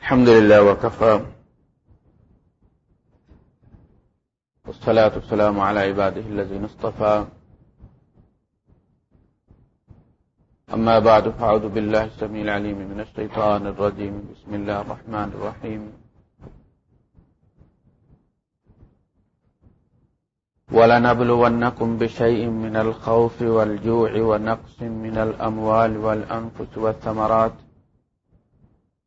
الحمد لله وكفى. والصلاة والسلام على عباده الذين اصطفى. أما بعد، فأعوذ بالله السميع العليم من الشيطان الرجيم. بسم الله الرحمن الرحيم. ولنبلونكم بشيء من الخوف والجوع ونقص من الأموال والأنفس والثمرات.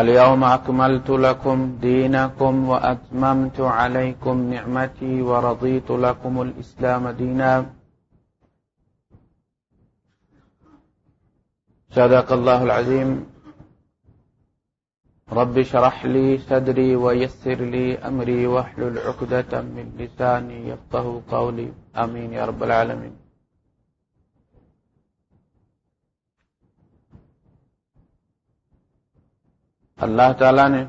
اليوم أكملت لكم دينكم وأتممت عليكم نعمتي ورضيت لكم الإسلام دينا. صدق الله العظيم. رب شرح لي صدري ويسر لي أمري واحلل عقدة من لساني يفقه قولي. آمين يا رب العالمين. اللہ تعالی نے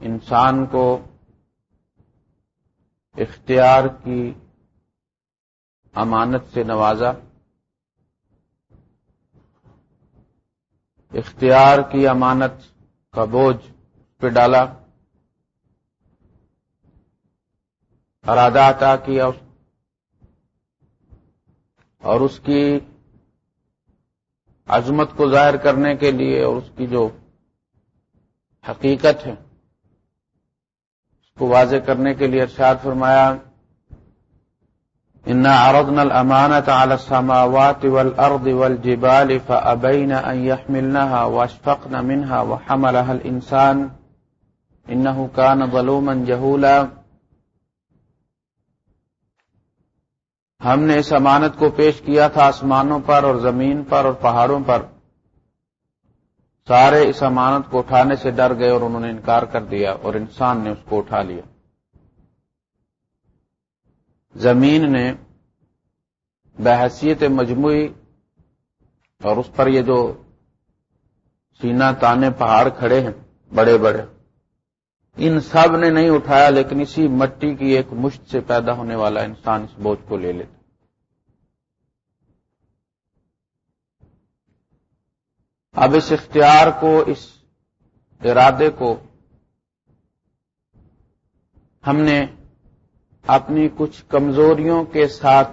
انسان کو اختیار کی امانت سے نوازا، اختیار کی امانت کا بوجھ پہ ڈالا، ارادہ عطا کیا اور اس کی عظمت کو ظاہر کرنے کے لیے اور اس کی جو حقیقت ہے، اس کو واضح کرنے کے لیے ارشاد فرمایا ان عرضنا الامانة على السماوات والارض والجبال فابين ان يحملنها واشفقن منها وحملها الانسان انه كان ظلوما جهولا ہم نے اس امانت کو پیش کیا تھا آسمانوں پر اور زمین پر اور پہاڑوں پر۔ سارے اس امانت کو اٹھانے سے ڈر گئے اور انہوں نے انکار کر دیا اور انسان نے اس کو اٹھا لیا۔ زمین نے بحثیت مجموعی اور اس پر یہ جو سینا تانے پہاڑ کھڑے ہیں بڑے بڑے ان سب نے نہیں اٹھایا، لیکن اسی مٹی کی ایک مشت سے پیدا ہونے والا انسان اس بوجھ کو لے لیتا۔ اب اس اختیار کو، اس ارادے کو ہم نے اپنی کچھ کمزوریوں کے ساتھ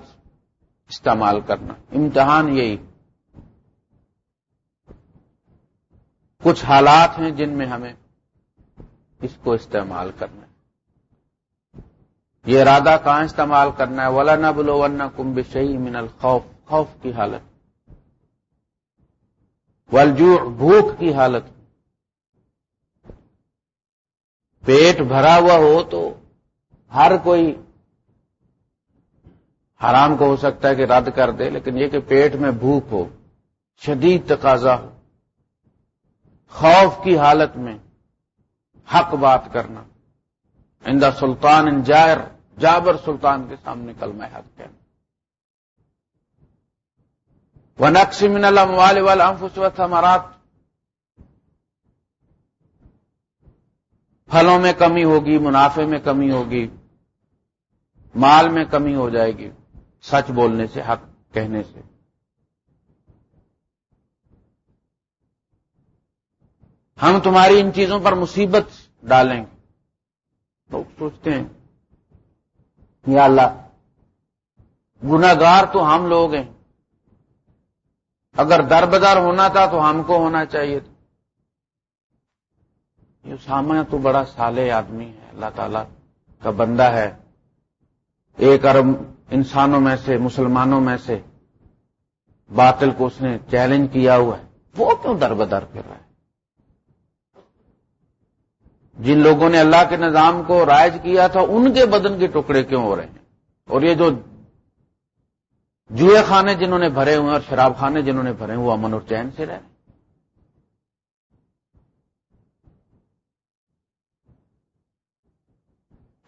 استعمال کرنا۔ امتحان یہی۔ کچھ حالات ہیں جن میں ہمیں اس کو استعمال کرنا ہے۔ یہ ارادہ کہاں استعمال کرنا ہے؟ ولا نہ بلو ورنہ کمب شہی من الخوف، خوف کی حالت۔ ولجو بھوک کی حالت۔ پیٹ بھرا ہوا ہو تو ہر کوئی حرام کو ہو سکتا ہے کہ رد کر دے، لیکن یہ کہ پیٹ میں بھوک ہو، شدید تقاضا ہو، خوف کی حالت میں حق بات کرنا۔ اندہ سلطان ان جائر، جابر سلطان کے سامنے کل میں حق کہنا۔ وہ من الموال والانفس والثمرات۔ پھلوں میں کمی ہوگی، منافع میں کمی ہوگی، مال میں کمی ہو جائے گی۔ سچ بولنے سے، حق کہنے سے۔ ہم تمہاری ان چیزوں پر مصیبت ڈالیں گے۔ لوگ سوچتے ہیں، یا اللہ گناگار تو ہم لوگ ہیں۔ اگر در بدر ہونا تھا تو ہم کو ہونا چاہیے تھا۔ یہ سامنا تو بڑا سالے آدمی ہے۔ اللہ تعالی کا بندہ ہے۔ ایک ارب انسانوں میں سے، مسلمانوں میں سے باطل کو اس نے چیلنج کیا ہوا ہے۔ وہ کیوں در بدر کر رہا ہے؟ جن لوگوں نے اللہ کے نظام کو رائج کیا تھا، ان کے بدن کے ٹکڑے کیوں ہو رہے ہیں؟ اور یہ جو جوئے خانے جنہوں نے بھرے ہوئے اور شراب خانے جنہوں نے بھرے وہ امن اور چین سے رہے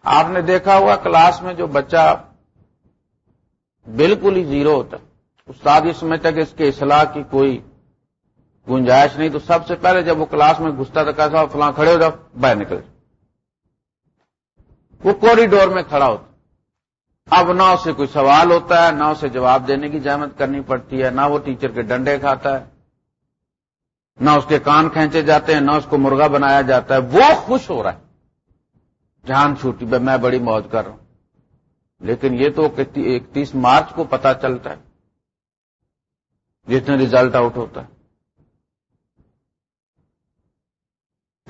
آپ نے دیکھا ہوا کلاس میں جو بچہ بالکل ہی زیرو ہوتا ہے۔ استاد یہ سمجھتا کہ اس کے اصلاح کی کوئی گنجائش نہیں تو سب سے پہلے جب وہ کلاس میں گھستا تھا کیسا فلاں کھڑے ہو جاؤ، باہر نکل جاؤ۔ وہ کوریڈور میں کھڑا ہوتا اب نہ اسے کوئی سوال ہوتا ہے، نہ اسے جواب دینے کی جہمت کرنی پڑتی ہے، نہ وہ ٹیچر کے ڈنڈے کھاتا ہے، نہ اس کے کان کھینچے جاتے ہیں، نہ اس کو مرغا بنایا جاتا ہے۔ وہ خوش ہو رہا ہے۔ جان چھوٹی میں بڑی موج کر رہا ہوں۔ لیکن یہ تو اکتیس مارچ کو پتا چلتا ہے۔ جتنے ریزلٹ آؤٹ ہوتا ہے۔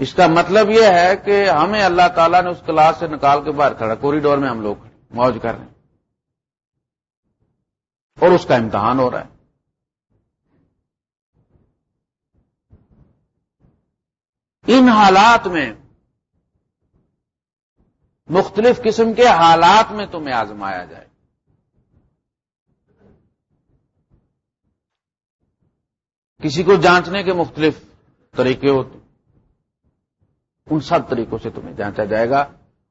اس کا مطلب یہ ہے کہ ہمیں اللہ تعالیٰ نے اس کلاس سے نکال کے باہر کھڑا، کوریڈور میں ہم لوگ موج کر رہے ہیں۔ اور اس کا امتحان ہو رہا ہے۔ ان حالات میں مختلف قسم کے حالات میں تمہیں آزمایا جائے۔ کسی کو جانچنے کے مختلف طریقے ہوتے ان سب طریقوں سے تمہیں جانچا جائے گا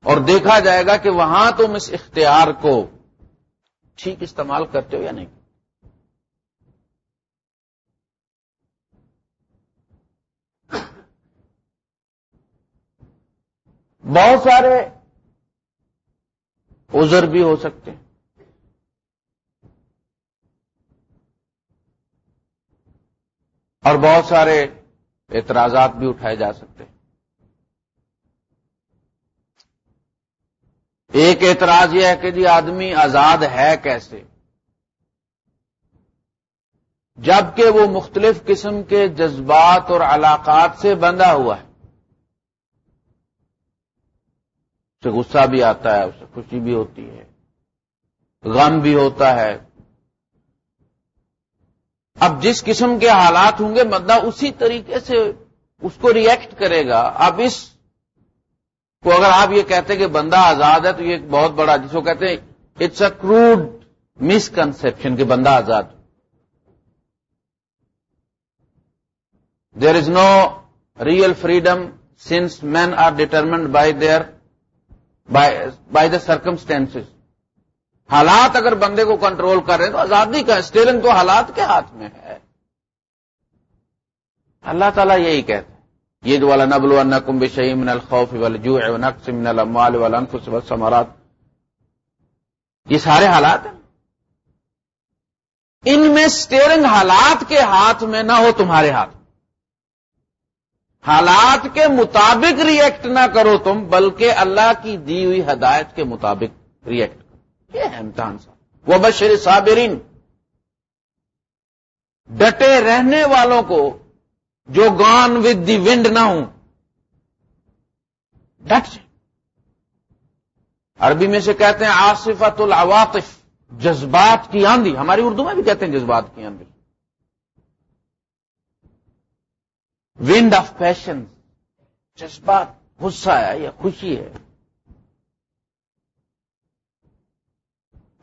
اور دیکھا جائے گا کہ وہاں تم اس اختیار کو ٹھیک استعمال کرتے ہو یا نہیں۔ بہت سارے عذر بھی ہو سکتے ہیں۔ اور بہت سارے اعتراضات بھی اٹھائے جا سکتے ہیں۔ ایک اعتراض یہ ہے کہ جی آدمی آزاد ہے کیسے؟ جبکہ وہ مختلف قسم کے جذبات اور علاقات سے بندھا ہوا ہے۔ اسے غصہ بھی آتا ہے، اسے خوشی بھی ہوتی ہے، غم بھی ہوتا ہے۔ اب جس قسم کے حالات ہوں گے مدہ اسی طریقے سے اس کو ریئیکٹ کرے گا۔ اب اس کو اگر آپ یہ کہتے کہ بندہ آزاد ہے تو یہ ایک بہت بڑا جس کو کہتے ہیں اٹس اے کروڈ مسکنسپشن کہ بندہ آزاد there is no real freedom since men are determined by their by the circumstance حالات اگر بندے کو کنٹرول کر رہے ہیں تو آزادی کا اسٹیئرنگ تو حالات کے ہاتھ میں ہے۔ اللہ تعالیٰ یہی کہتے ہیں۔ یہ والا نبل و نقم من الخوف والجوع ونقص من الاموال والانفس والثمرات. یہ سارے حالات ہیں۔ ان میں اسٹیئرنگ حالات کے ہاتھ میں نہ ہو تمہارے ہاتھ۔ حالات کے مطابق ریئیکٹ نہ کرو تم، بلکہ اللہ کی دی ہوئی ہدایت کے مطابق ریئیکٹ کرو۔ یہ ہے امتحان صاحب۔ وہ بشر صابرین ڈٹے رہنے والوں کو جو گان ود دی ونڈ نہ ہوں۔ ڈٹ عربی میں سے کہتے ہیں آصفت العواطف، جذبات کی آندھی۔ ہماری اردو میں بھی کہتے ہیں جذبات کی آندھی۔ ونڈ آف پیشن جذبات، غصہ ہے یا خوشی ہے۔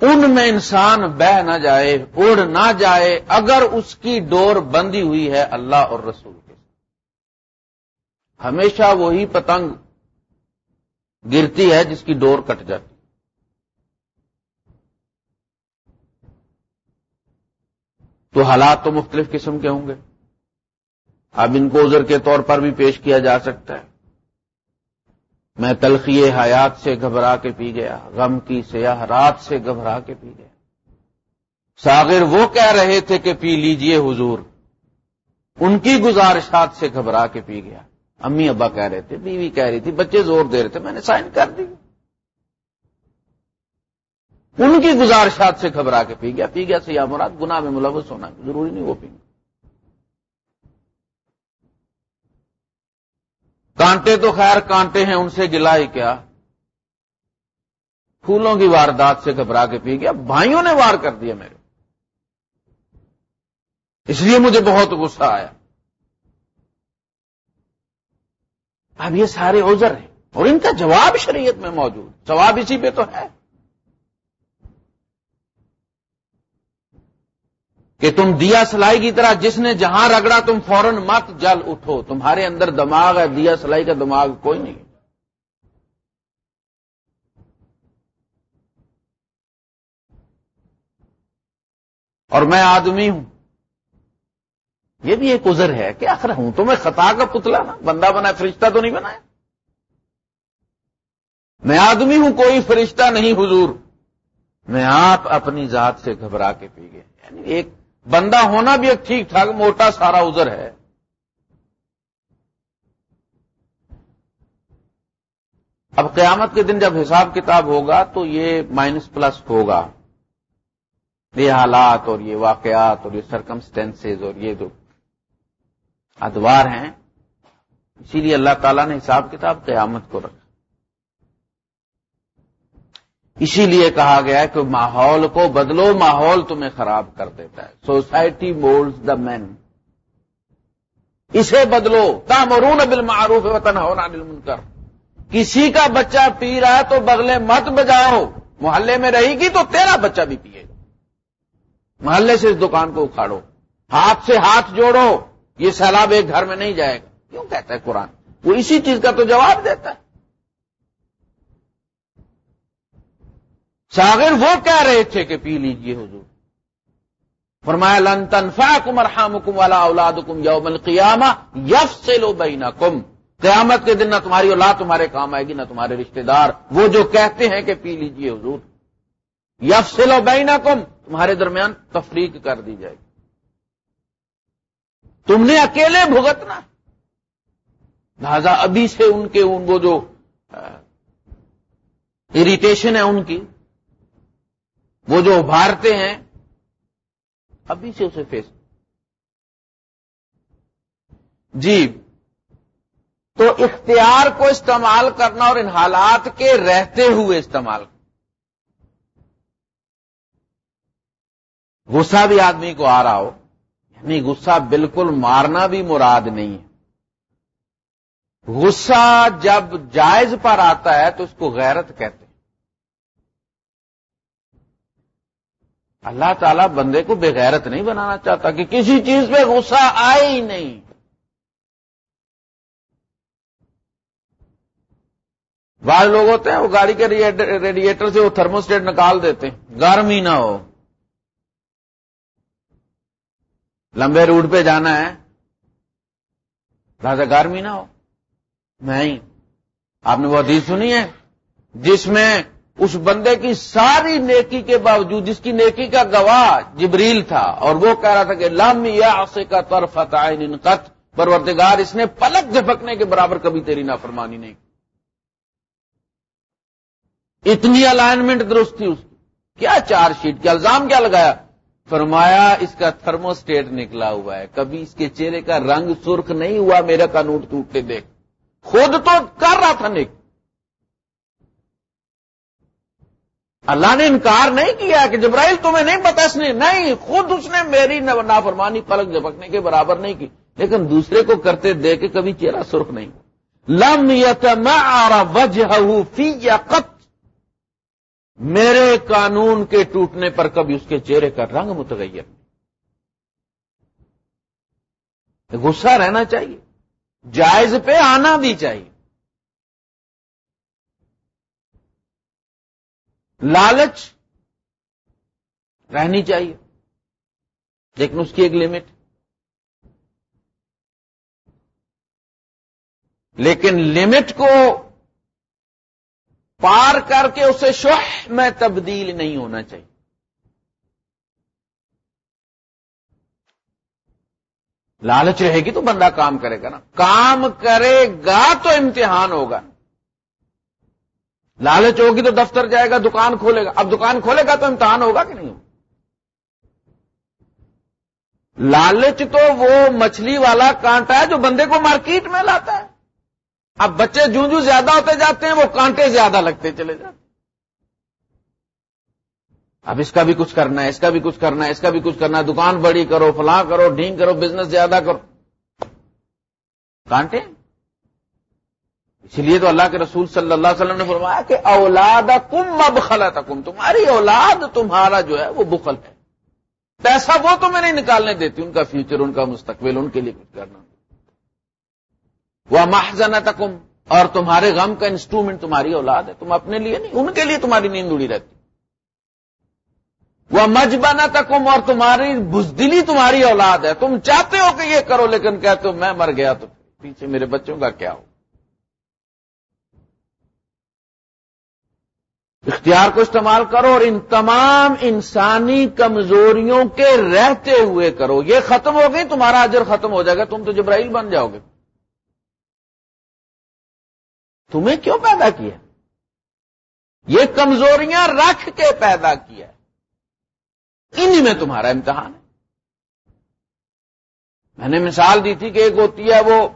ان میں انسان بہ نہ جائے، اڑ نہ جائے، اگر اس کی ڈور بندی ہوئی ہے اللہ اور رسول۔ ہمیشہ وہی پتنگ گرتی ہے جس کی ڈور کٹ جاتی تو حالات تو مختلف قسم کے ہوں گے۔ اب ان کو ازر کے طور پر بھی پیش کیا جا سکتا ہے۔ میں تلخی حیات سے گھبرا کے پی گیا، غم کی سیاح رات سے گھبرا کے پی گیا۔ ساغر وہ کہہ رہے تھے کہ پی لیجیے حضور۔ ان کی گزارشات سے گھبرا کے پی گیا۔ امی ابا کہہ رہے تھے، بیوی کہہ رہی تھی، بچے زور دے رہے تھے، میں نے سائن کر دی۔ ان کی گزارشات سے گھبرا کے پی گیا پی گیا سیاح مراد، گناہ میں ملوث ہونا ضروری نہیں، وہ پی گیا۔ کانٹے تو خیر، کانٹے ہیں ان سے گلا ہی کیا۔ پھولوں کی واردات سے گھبرا کے پی گیا، بھائیوں نے وار کر دیا میرے۔ اس لیے مجھے بہت غصہ آیا۔ اب یہ سارے عذر ہیں اور ان کا جواب شریعت میں موجود جواب اسی پہ تو ہے کہ تم دیا سلائی کی طرح جس نے جہاں رگڑا تم فوراً مت جل اٹھو۔ تمہارے اندر دماغ ہے، دیا سلائی کا دماغ کوئی نہیں۔ اور میں آدمی ہوں۔ یہ بھی ایک عذر ہے کہ آخر ہوں تو میں خطا کا پتلا نا بندہ بنا فرشتہ تو نہیں بنایا میں آدمی ہوں، کوئی فرشتہ نہیں حضور۔ میں آپ اپنی ذات سے گھبرا کے پی گئے۔ یعنی ایک بندہ ہونا بھی ایک ٹھیک ٹھاک، موٹا سارا عذر ہے۔ اب قیامت کے دن جب حساب کتاب ہوگا تو یہ مائنس پلس ہوگا۔ یہ حالات اور یہ واقعات اور یہ سرکمسٹینسز اور یہ جو ادوار ہیں۔ اسی لیے اللہ تعالیٰ نے حساب کتاب قیامت کو رکھا۔ اسی لیے کہا گیا ہے کہ ماحول کو بدلو، ماحول تمہیں خراب کر دیتا ہے۔ سوسائٹی مولڈ دا مین اسے بدلو۔ تامرون بل معروف وطن ہونا کر کسی کا بچہ پی رہا ہے تو بغلے مت بجاؤ۔ محلے میں رہے گی تو تیرا بچہ بھی پیے گا۔ محلے سے اس دکان کو اکھاڑو۔ ہاتھ سے ہاتھ جوڑو۔ یہ سیلاب ایک گھر میں نہیں جائے گا۔ کیوں کہتا ہے قرآن؟ وہ اسی چیز کا تو جواب دیتا ہے۔ ساگر وہ کہہ رہے تھے کہ پی لیجیے حضور۔ فرمایا، لن تنفا کم ارحام کم والا اولاد کم یوم القیامہ یف سے لو کم قیامت کے دن نہ تمہاری اولاد تمہارے کام آئے گی، نہ تمہارے رشتہ دار۔ وہ جو کہتے ہیں کہ پی لیجیے حضور۔ یف سے لو کم تمہارے درمیان تفریق کر دی جائے گی۔ تم نے اکیلے بھگتنا۔ لہذا ابھی سے ان کے ان وہ جو اریٹیشن ہے ان کی، وہ جو ابھارتے ہیں، ابھی سے اسے فیس جی تو اختیار کو استعمال کرنا اور ان حالات کے رہتے ہوئے استعمال۔ کرنا غصہ بھی آدمی کو آ رہا ہو۔ یعنی غصہ بالکل مارنا بھی مراد نہیں ہے۔ غصہ جب جائز پر آتا ہے تو اس کو غیرت کہتے ہیں۔ اللہ تعالیٰ بندے کو بغیرت نہیں بنانا چاہتا کہ کسی چیز پہ غصہ آئے ہی نہیں۔ بعض لوگ ہوتے ہیں وہ گاڑی کے ریڈیٹر سے وہ تھرموسٹیٹ نکال دیتے ہیں، گرم ہی نہ ہو۔ لمبے روٹ پہ جانا ہے۔ لہٰذا گرم ہی نہ ہو۔ نہیں۔ آپ نے وہ حدیث سنی ہے جس میں اس بندے کی ساری نیکی کے باوجود، جس کی نیکی کا گواہ جبریل تھا، اور وہ کہہ رہا تھا کہ لم یا کا طرف قط پرورتگار اس نے پلک جھپکنے کے برابر کبھی تیری نافرمانی نہیں اتنی الائنمنٹ درست تھی اس کی۔ کیا چار شیٹ کیا الزام کیا لگایا؟ فرمایا اس کا تھرموسٹیٹ نکلا ہوا ہے۔ کبھی اس کے چہرے کا رنگ سرخ نہیں ہوا، میرا قانون ٹوٹتے دیکھ۔ خود تو کر رہا تھا نیک۔ اللہ نے انکار نہیں کیا کہ جبرائیل تمہیں نہیں پتا، اس نے نہیں، خود اس نے میری نافرمانی پلک جھپکنے کے برابر نہیں کی۔ لیکن دوسرے کو کرتے دے کے کبھی چہرہ سرخ نہیں لم وجہ فی یا میرے قانون کے ٹوٹنے پر کبھی اس کے چہرے کا رنگ متغیر غصہ رہنا چاہیے۔ جائز پہ آنا بھی چاہیے۔ لالچ رہنی چاہیے۔ لیکن اس کی ایک لمٹ لیکن لمٹ کو پار کر کے اسے شوہ میں تبدیل نہیں ہونا چاہیے۔ لالچ رہے گی تو بندہ کام کرے گا نا۔ کام کرے گا تو امتحان ہوگا۔ لالچ ہوگی تو دفتر جائے گا، دکان کھولے گا۔ اب دکان کھولے گا تو امتحان ہوگا کہ نہیں ہوگا؟ لالچ تو وہ مچھلی والا کانٹا ہے جو بندے کو مارکیٹ میں لاتا ہے۔ اب بچے جوں جوں زیادہ ہوتے جاتے ہیں، وہ کانٹے زیادہ لگتے چلے جاتے اب اس کا بھی کچھ کرنا ہے، اس کا بھی کچھ کرنا ہے، اس کا بھی کچھ کرنا ہے۔ دکان بڑی کرو، فلاں کرو، ڈھینگ کرو، بزنس زیادہ کرو۔ کانٹے؟ اسی لیے تو اللہ کے رسول صلی اللہ علیہ وسلم نے فرمایا کہ اولاد کم اب خلا تمہاری اولاد تمہارا جو ہے وہ بخل ہے۔ پیسہ وہ تمہیں نہیں نکالنے دیتی، ان کا فیوچر ان کا مستقبل، ان کے لیے کچھ کرنا۔ وہ محض تکم اور تمہارے غم کا انسٹرومنٹ تمہاری اولاد ہے تم اپنے لیے نہیں، ان کے لیے تمہاری نیند اڑی رہتی۔ وہ مجبنا تکم اور تمہاری بزدلی تمہاری اولاد ہے۔ تم چاہتے ہو کہ یہ کرو لیکن کہتے ہو میں مر گیا تو پیچھے میرے بچوں کا کیا ہو؟ اختیار کو استعمال کرو اور ان تمام انسانی کمزوریوں کے رہتے ہوئے کرو۔ یہ ختم ہو گئی، تمہارا اجر ختم ہو جائے گا، تم تو جبرائیل بن جاؤ گے۔ تمہیں کیوں پیدا کیا؟ یہ کمزوریاں رکھ کے پیدا کیا۔ انہی میں تمہارا امتحان ہے۔ میں نے مثال دی تھی کہ ایک ہوتی ہے، وہ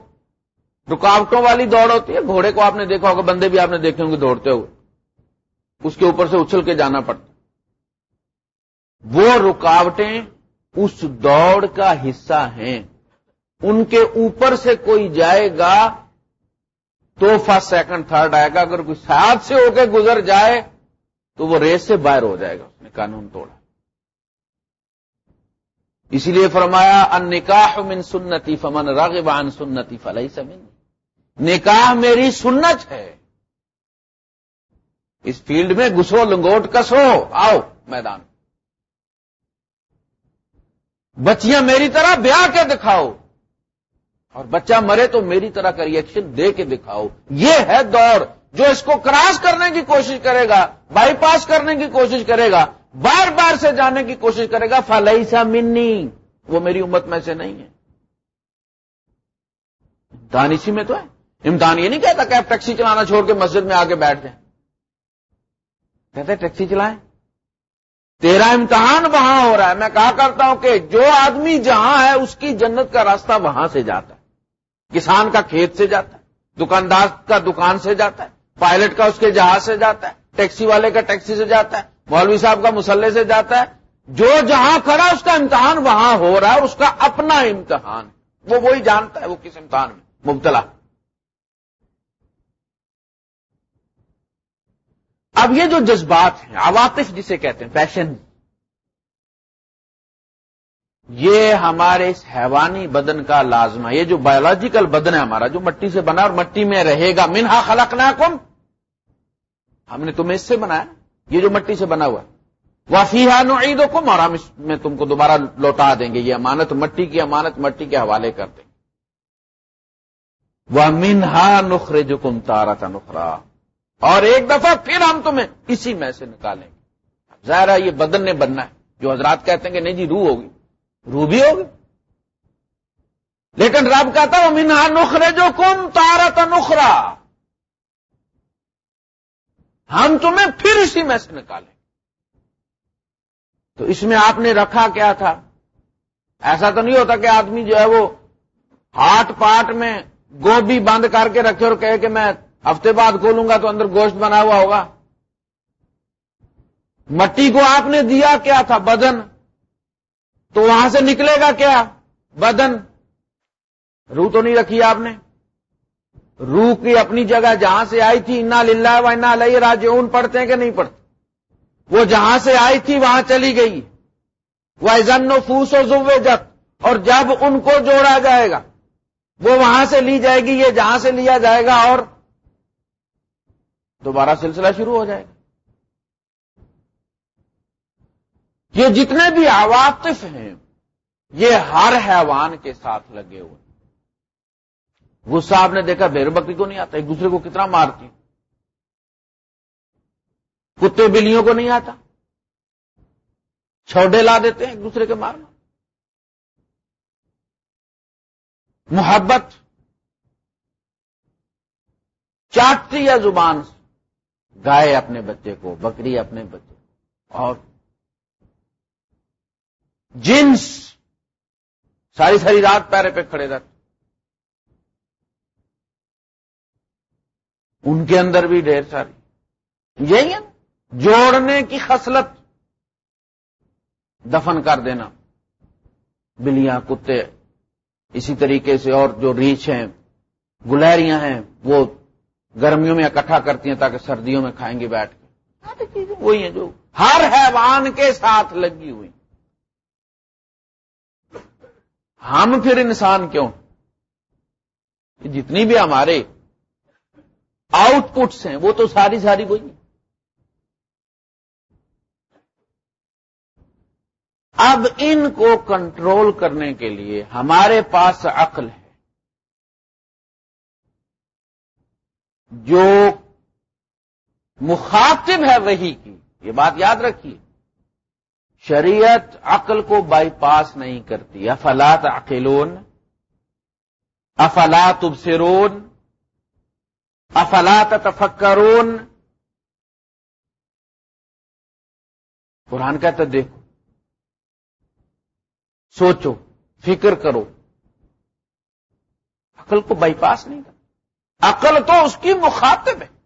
رکاوٹوں والی دوڑ ہوتی ہے، گھوڑے کو آپ نے دیکھا ہوگا، بندے بھی آپ نے دیکھے ہوں گے دوڑتے ہوئے۔ اس کے اوپر سے اچھل کے جانا پڑتا وہ رکاوٹیں اس دوڑ کا حصہ ہیں۔ ان کے اوپر سے کوئی جائے گا تو فرسٹ سیکنڈ تھرڈ آئے گا۔ اگر کوئی ساتھ سے ہو کے گزر جائے تو وہ ریس سے باہر ہو جائے گا اس نے قانون توڑا۔ اسی لیے فرمایا ان نکاح من سنتی فمن راغب عن سنتی فلئی سمن نکاح میری سنت ہے۔ اس فیلڈ میں گسو لنگوٹ کسو، آؤ میدان۔ بچیاں میری طرح بیاہ کے دکھاؤ۔ اور بچہ مرے تو میری طرح کا ریئیکشن دے کے دکھاؤ۔ یہ ہے دور جو اس کو کراس کرنے کی کوشش کرے گا بائی پاس کرنے کی کوشش کرے گا، بار بار سے جانے کی کوشش کرے گا فلئی سا منی۔ وہ میری امت میں سے نہیں ہے۔ امتحان اسی میں تو ہے۔ امتحان یہ نہیں کہتا کہ آپ ٹیکسی چلانا چھوڑ کے مسجد میں آگے بیٹھ جائیں۔ کہتے ٹیکسی چلائیں۔ تیرا امتحان وہاں ہو رہا ہے۔ میں کہا کرتا ہوں کہ جو آدمی جہاں ہے، اس کی جنت کا راستہ وہاں سے جاتا ہے۔ کسان کا کھیت سے جاتا ہے، دکاندار کا دکان سے جاتا ہے، پائلٹ کا اس کے جہاز سے جاتا ہے، ٹیکسی والے کا ٹیکسی سے جاتا ہے، مولوی صاحب کا مسلح سے جاتا ہے۔ جو جہاں کھڑا اس کا امتحان وہاں ہو رہا ہے اس کا اپنا امتحان۔ وہ وہی جانتا ہے، وہ کس امتحان میں؟ مبتلا۔ اب یہ جو جذبات ہیں، عواطف جسے کہتے ہیں پیشن یہ ہمارے اس حیوانی بدن کا لازمہ یہ جو بایولوجیکل بدن ہے ہمارا، جو مٹی سے بنا اور مٹی میں رہے گا۔ منہا خلق ہم نے تمہیں اس سے بنایا۔ یہ جو مٹی سے بنا ہوا وفیحا نعید کم اور ہم اس میں تم کو دوبارہ لوٹا دیں گے۔ یہ امانت مٹی کی امانت مٹی کے حوالے کر دیں گے۔ وہ منہا نخرے جو کم تارا تھا نخرا اور ایک دفعہ پھر ہم تمہیں اسی میں سے نکالیں گے۔ ظاہر ہے یہ بدن نے بننا ہے۔ جو حضرات کہتے ہیں کہ نہیں جی روح ہوگی۔ روح بھی ہوگی لیکن رب کہتا وہ منہا نخرے جو کم تارت نخرا ہم تمہیں پھر اسی میں سے نکالیں۔ تو اس میں آپ نے رکھا کیا تھا؟ ایسا تو نہیں ہوتا کہ آدمی جو ہے وہ ہاٹ پاٹ میں گوبھی بند کر کے رکھے اور کہے کہ میں ہفتے بعد کھولوں گا تو اندر گوشت بنا ہوا ہوگا۔ مٹی کو آپ نے دیا کیا تھا؟ بدن۔ تو وہاں سے نکلے گا کیا؟ بدن۔ روح تو نہیں رکھی آپ نے۔ روح کی اپنی جگہ جہاں سے آئی تھی، انا للہ و انا لئی راجعون، پڑھتے ہیں کہ نہیں پڑھتے؟ وہ جہاں سے آئی تھی، وہاں چلی گئی۔ وہ زن و فوس و زو اور جب ان کو جوڑا جائے گا، وہ وہاں سے لی جائے گی، یہ جہاں سے لیا جائے گا، اور دوبارہ سلسلہ شروع ہو جائے گا۔ یہ جتنے بھی عواطف ہیں، یہ ہر حیوان کے ساتھ لگے ہوئے غصہ آپ نے دیکھا، بیر بکری کو نہیں آتا، ایک دوسرے کو کتنا مارتی کتے بلیوں کو نہیں آتا؟ چھوڑے لا دیتے ہیں ایک دوسرے کے مارنا۔ محبت چاٹتی یا زبان گائے اپنے بچے کو، بکری اپنے بچے کو، اور جنس ساری ساری رات پیرے پہ کھڑے رہتے۔ ان کے اندر بھی ڈھیر ساری۔ یہی ہے جوڑنے کی خصلت۔ دفن کر دینا۔ بلیاں کتے اسی طریقے سے اور جو ریچھ ہیں گلہریاں ہیں وہ گرمیوں میں اکٹھا کرتی ہیں تاکہ سردیوں میں کھائیں گے بیٹھ کے۔ وہی ہیں جو ہر حیوان کے ساتھ لگی ہوئی۔ ہم پھر انسان کیوں؟ جتنی بھی ہمارے آؤٹ پٹس ہیں، وہ تو ساری ساری وہی اب ان کو کنٹرول کرنے کے لیے ہمارے پاس عقل ہے۔ جو مخاطب ہے وہی کی۔ یہ بات یاد رکھیے۔ شریعت عقل کو بائی پاس نہیں کرتی۔ افلات عقلون افلات ابسرون افلات تفکرون قرآن کہتا دیکھو، سوچو، فکر کرو۔ عقل کو بائی پاس نہیں کرتا عقل تو اس کی مخاطب ہے۔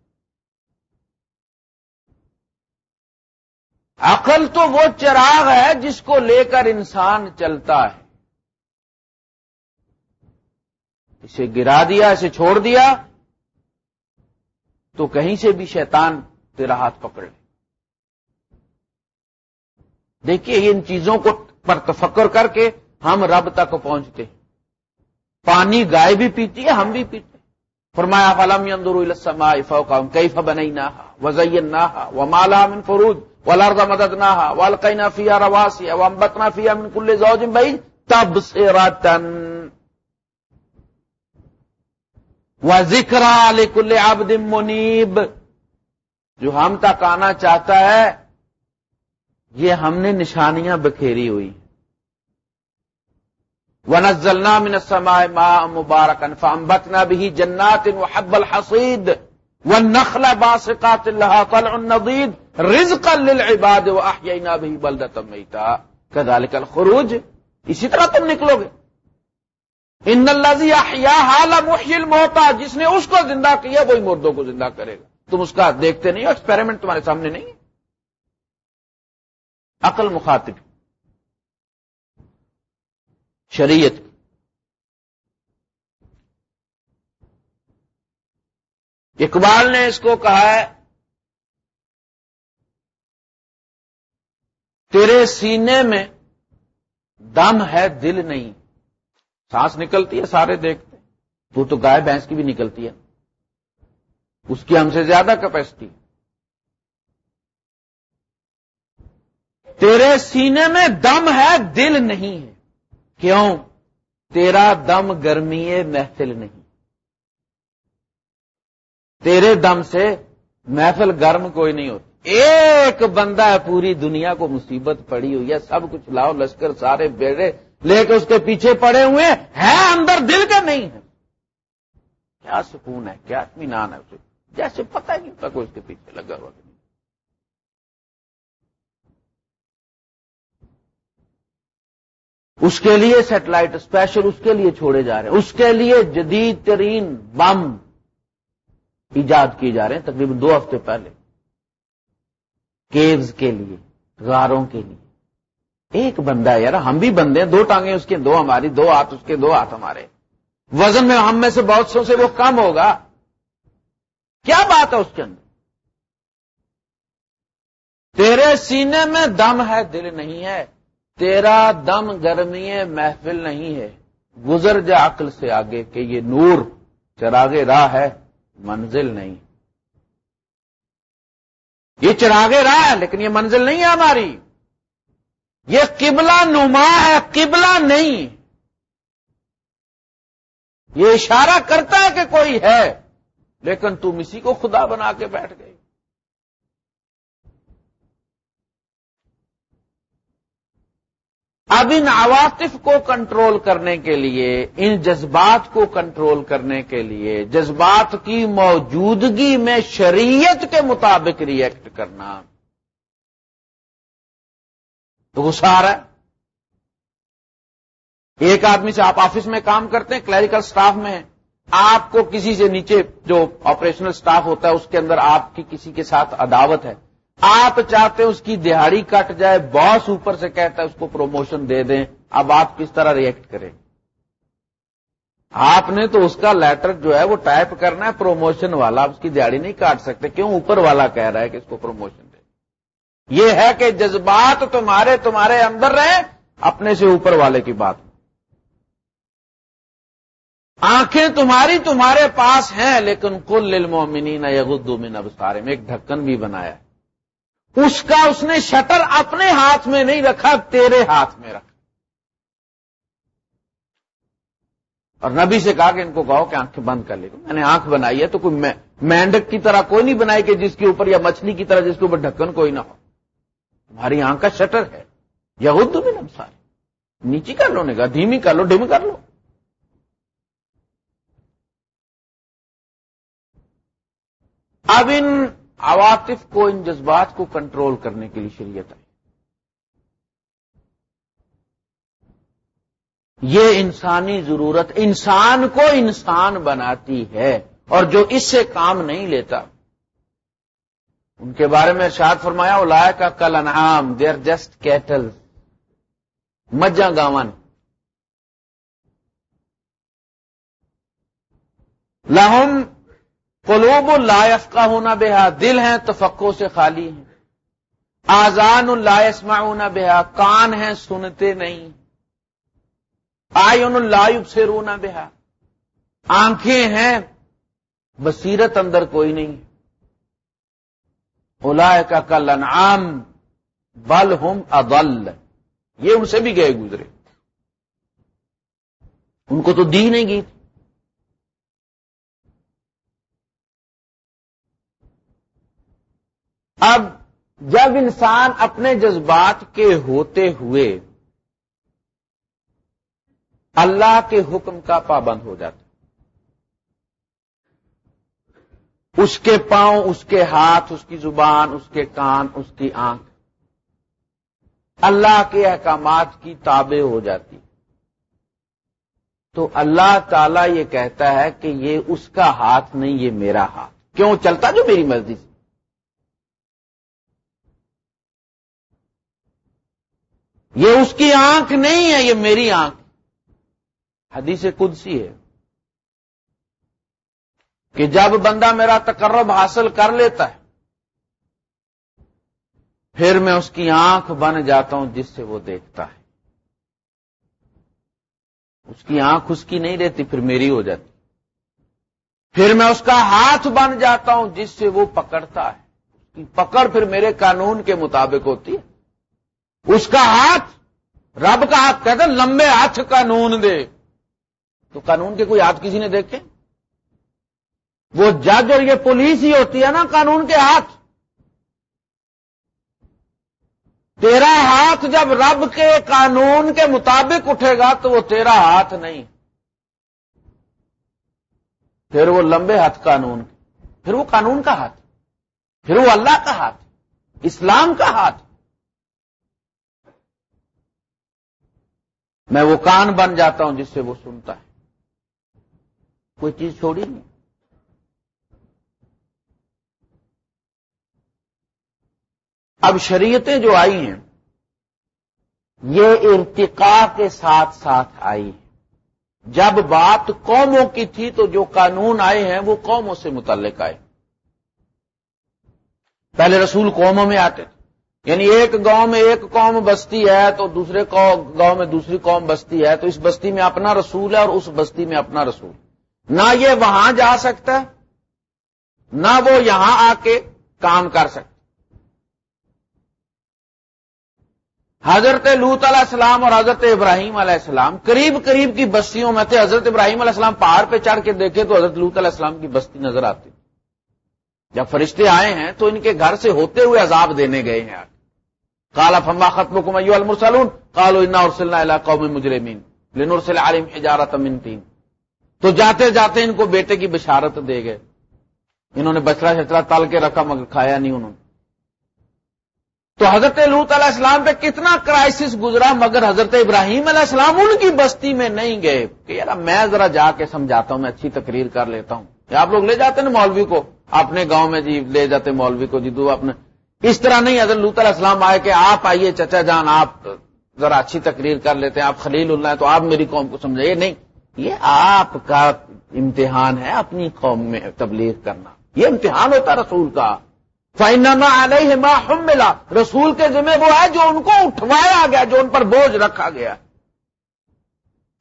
عقل تو وہ چراغ ہے جس کو لے کر انسان چلتا ہے۔ اسے گرا دیا، اسے چھوڑ دیا، تو کہیں سے بھی شیطان تیرا ہاتھ پکڑ لے۔ دیکھیے، ان چیزوں کو پر تفکر کر کے ہم رب تک پہنچتے ہیں۔ پانی گائے بھی پیتی ہے، ہم بھی پیتے فرمایا، فلم اندر السماء فوقهم كيف بنيناها وزيناها وما لها من فروج والارض مددناها والقينا فيها رواسي وانبتنا فيها من كل زوج بهيج تبصرة. وذكرى لكل عبد منيب. جو ہم تک آنا چاہتا ہے، یہ ہم نے نشانیاں بکھیری ہوئی ہیں۔ ونزلنا من السماء ماء مباركا فانبتنا به جنات وحب الحصيد۔ والنخل باسقات لها طلع نضيد رزقا للعباد واحيينا به بلدة ميتا كذلك الخروج اسی طرح تم نکلو گے۔ ان الذي احياها لمحيي الموتى، جس نے اس کو زندہ کیا، وہی مردوں کو زندہ کرے گا۔ تم اس کا دیکھتے نہیں ہو ایکسپیریمنٹ تمہارے سامنے نہیں عقل مخاطب۔ شریعت اقبال نے اس کو کہا ہے، تیرے سینے میں دم ہے، دل نہیں۔ سانس نکلتی ہے، سارے دیکھتے تو تو گائے بھینس کی بھی نکلتی ہے۔ اس کی ہم سے زیادہ کیپیسٹی تیرے سینے میں دم ہے، دل نہیں ہے۔ کیوں؟ تیرا دم گرمی محفل نہیں۔ تیرے دم سے محفل گرم کوئی نہیں ہوتی۔ ایک بندہ ہے پوری دنیا کو مصیبت پڑی ہوئی ہے، سب کچھ لاؤ، لشکر سارے بیڑے لے کے اس کے پیچھے پڑے ہوئے ہیں، اندر دل کا نہیں ہے کیا سکون ہے، کیا اطمینان ہے اسے۔ جیسے پتہ ہی نہیں ہوتا کوئی اس کے پیچھے لگا ہوا اس کے لیے سیٹلائٹ اسپیشل اس کے لیے چھوڑے جا رہے ہیں۔ اس کے لیے جدید ترین بم۔ ایجاد کیے جا رہے ہیں تقریباً دو ہفتے پہلے۔ کیوز کے لیے، غاروں کے لیے۔ ایک بندہ ہے یار ہم بھی بندے ہیں، دو ٹانگیں اس کے، دو ہماری، دو ہاتھ اس کے، دو ہاتھ ہمارے۔ وزن میں ہم میں سے بہت سو سے وہ کم ہوگا۔ کیا بات ہے اس کے اندر؟ تیرے سینے میں دم ہے، دل نہیں ہے۔ تیرا دم گرمی محفل نہیں ہے۔ گزر جا عقل سے آگے کہ یہ نور چراغے راہ ہے۔ منزل نہیں۔ یہ چراغے راہ ہے، لیکن یہ منزل نہیں ہے ہماری۔ یہ قبلہ نما ہے، قبلہ نہیں۔ یہ اشارہ کرتا ہے کہ کوئی ہے، لیکن تم اسی کو خدا بنا کے بیٹھ گئی اب ان عواطف کو کنٹرول کرنے کے لیے، ان جذبات کو کنٹرول کرنے کے لیے جذبات کی موجودگی میں شریعت کے مطابق ریئیکٹ کرنا۔ تو غصہ آ رہا ہے۔ ایک آدمی سے آپ آفس میں کام کرتے ہیں کلیریکل سٹاف میں آپ کو کسی سے نیچے جو آپریشنل سٹاف ہوتا ہے، اس کے اندر آپ کی کسی کے ساتھ عداوت ہے۔ آپ چاہتے ہیں اس کی دہاڑی کٹ جائے، باس اوپر سے کہتا ہے اس کو پروموشن دے دیں، اب آپ کس طرح ریئیکٹ کریں؟ آپ نے تو اس کا لیٹر جو ہے وہ ٹائپ کرنا ہے پروموشن والا، آپ اس کی دیہڑی نہیں کاٹ سکتے، کیوں؟ اوپر والا کہہ رہا ہے کہ اس کو پروموشن دے۔ یہ ہے کہ جذبات تمہارے تمہارے اندر رہے، اپنے سے اوپر والے کی بات۔ آنکھیں تمہاری تمہارے پاس ہیں، لیکن کل علم من اب میں ایک ڈھکن بھی بنایا۔ ہے اس کا اس نے شٹر اپنے ہاتھ میں نہیں رکھا، تیرے ہاتھ میں رکھا۔ اور نبی سے کہا کہ ان کو کہو کہ آنکھیں بند کر لے میں نے آنکھ بنائی ہے تو کوئی مینڈک کی طرح کوئی نہیں بنائی کہ جس کے اوپر یا مچھلی کی طرح جس کے اوپر ڈھکن کوئی نہ ہو۔ تمہاری آنکھ کا شٹر ہے۔ یا اردو بھی نمسار نیچی کر لو نے کہا دھیمی کر لو، ڈم کر لو۔ اب ان عواطف کو ان جذبات کو کنٹرول کرنے کے لیے شریعت آئی۔ یہ انسانی ضرورت انسان کو انسان بناتی ہے اور جو اس سے کام نہیں لیتا۔ ان کے بارے میں ارشاد فرمایا وہ کا کل انعام دے آر جسٹ کیٹل مجھا گاون۔ لاہم قلوب اللائف کا ہونا بےحا دل ہیں تفقوں سے خالی ہیں۔ آزان الاسما ہونا بےحا کان ہیں، سنتے نہیں۔ آئین اللہ سے رونا بےحا آنکھیں ہیں، بصیرت اندر کوئی نہیں۔ اولا کا کل انعام بل ہم ادل یہ ان سے بھی گئے گزرے۔ ان کو تو دی نہیں۔ گئی اب جب انسان اپنے جذبات کے ہوتے ہوئے اللہ کے حکم کا پابند ہو جاتا اس کے پاؤں، اس کے ہاتھ، اس کی زبان، اس کے کان، اس کی آنکھ۔ اللہ کے احکامات کی تابع ہو جاتی۔ تو اللہ تعالی یہ کہتا ہے کہ یہ اس کا ہاتھ نہیں، یہ میرا ہاتھ۔ کیوں؟ چلتا جو میری مرضی سے۔ یہ اس کی آنکھ نہیں ہے، یہ میری آنکھ۔ حدیث قدسی ہے کہ جب بندہ میرا تقرب حاصل کر لیتا ہے، پھر میں اس کی آنکھ بن جاتا ہوں جس سے وہ دیکھتا ہے۔ اس کی آنکھ اس کی نہیں رہتی پھر میری ہو جاتی۔ پھر میں اس کا ہاتھ بن جاتا ہوں جس سے وہ پکڑتا ہے۔ اس کی پکڑ پھر میرے قانون کے مطابق ہوتی ہے۔ اس کا ہاتھ رب کا ہاتھ کہتے لمبے ہاتھ قانون دے۔ تو قانون کے کوئی ہاتھ کسی نے دیکھے وہ جج اور یہ پولیس ہی ہوتی ہے نا قانون کے ہاتھ۔ تیرا ہاتھ جب رب کے قانون کے مطابق اٹھے گا تو وہ تیرا ہاتھ نہیں۔ پھر وہ لمبے ہاتھ قانون۔ پھر وہ قانون کا ہاتھ۔ پھر وہ اللہ کا ہاتھ۔ اسلام کا ہاتھ۔ میں وہ کان بن جاتا ہوں جس سے وہ سنتا ہے۔ کوئی چیز چھوڑی نہیں۔ اب شریعتیں جو آئی ہیں، یہ ارتقا کے ساتھ ساتھ آئی ہیں۔ جب بات قوموں کی تھی تو جو قانون آئے ہیں، وہ قوموں سے متعلق آئے۔ پہلے رسول قوموں میں آتے تھے۔ یعنی ایک گاؤں میں ایک قوم بستی ہے تو دوسرے گاؤں میں دوسری قوم بستی ہے تو اس بستی میں اپنا رسول ہے اور اس بستی میں اپنا رسول نہ یہ وہاں جا سکتا نہ وہ یہاں آ کے کام کر سکتا حضرت لوت علیہ السلام اور حضرت ابراہیم علیہ السلام قریب قریب کی بستیوں میں تھے۔ حضرت ابراہیم علیہ السلام پہاڑ پہ چڑھ کے دیکھے تو حضرت لوت علیہ السلام کی بستی نظر آتی۔ جب فرشتے آئے ہیں تو ان کے گھر سے ہوتے ہوئے عذاب دینے گئے ہیں۔ کالا فما ختم کو میو المرسلون کالو انا ارسلنا قوم مجرمین لنرسل عالم اجارت من تین تو جاتے جاتے ان کو بیٹے کی بشارت دے گئے۔ انہوں نے بچڑا شچرا تل کے رکھا مگر کھایا نہیں انہوں نے۔ تو حضرت لوت علیہ السلام پہ کتنا کرائسس گزرا مگر حضرت ابراہیم علیہ السلام ان کی بستی میں نہیں گئے۔ کہ یار میں ذرا جا کے سمجھاتا ہوں، میں اچھی تقریر کر لیتا ہوں۔ آپ لوگ لے جاتے نا مولوی کو۔ اپنے گاؤں میں جی لے جاتے مولوی کو۔ جی دو اپنے اس طرح نہیں، حضرت لوت علیہ السلام آئے کہ آپ آئیے، چچا جان، آپ ذرا اچھی تقریر کر لیتے ہیں، آپ خلیل اللہ ہیں، تو آپ میری قوم کو سمجھائیے۔ نہیں، یہ آپ کا امتحان ہے اپنی قوم میں تبلیغ کرنا۔ یہ امتحان ہوتا رسول کا۔ فائنما علیہ ما ملا رسول کے ذمہ وہ ہے جو ان کو اٹھوایا گیا، جو ان پر بوجھ رکھا گیا۔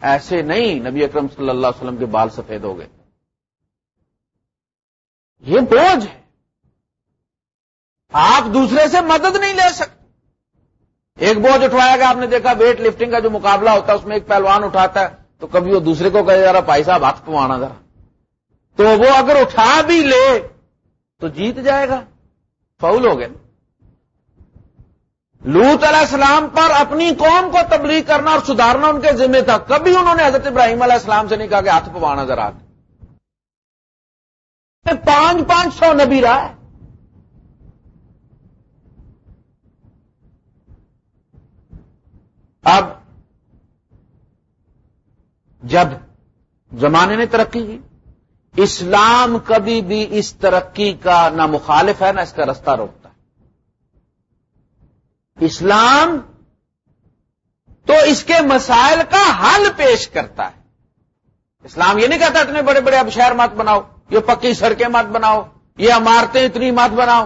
ایسے نہیں، نبی اکرم صلی اللہ علیہ وسلم کے بال سفید ہو گئے۔ یہ بوجھ ہے۔ آپ دوسرے سے مدد نہیں لے سکتے۔ ایک بوجھ اٹھوایا گیا، آپ نے دیکھا ویٹ لفٹنگ کا جو مقابلہ ہوتا ہے، اس میں ایک پہلوان اٹھاتا ہے، تو کبھی وہ دوسرے کو کہے جا رہا بھائی صاحب، ہاتھ پوانا ذرا۔ تو وہ اگر اٹھا بھی لے، تو جیت جائے گا۔ فاؤل ہو گئے۔ لوت علیہ السلام پر اپنی قوم کو تبلیغ کرنا اور سدھارنا ان کے ذمہ تھا۔ کبھی انہوں نے حضرت ابراہیم علیہ السلام سے نہیں کہا کہ ہاتھ پوانا ذرا۔ پانچ پانچ سو نبی رہا ہے۔ اب جب زمانے نے ترقی کی اسلام کبھی بھی اس ترقی کا نہ مخالف ہے نہ اس کا رستہ روکتا ہے۔ اسلام تو اس کے مسائل کا حل پیش کرتا ہے۔ اسلام یہ نہیں کہتا اتنے بڑے بڑے اب شہر مت بناؤ، یہ پکی سڑکیں مت بناؤ، یہ عمارتیں اتنی مت بناؤ۔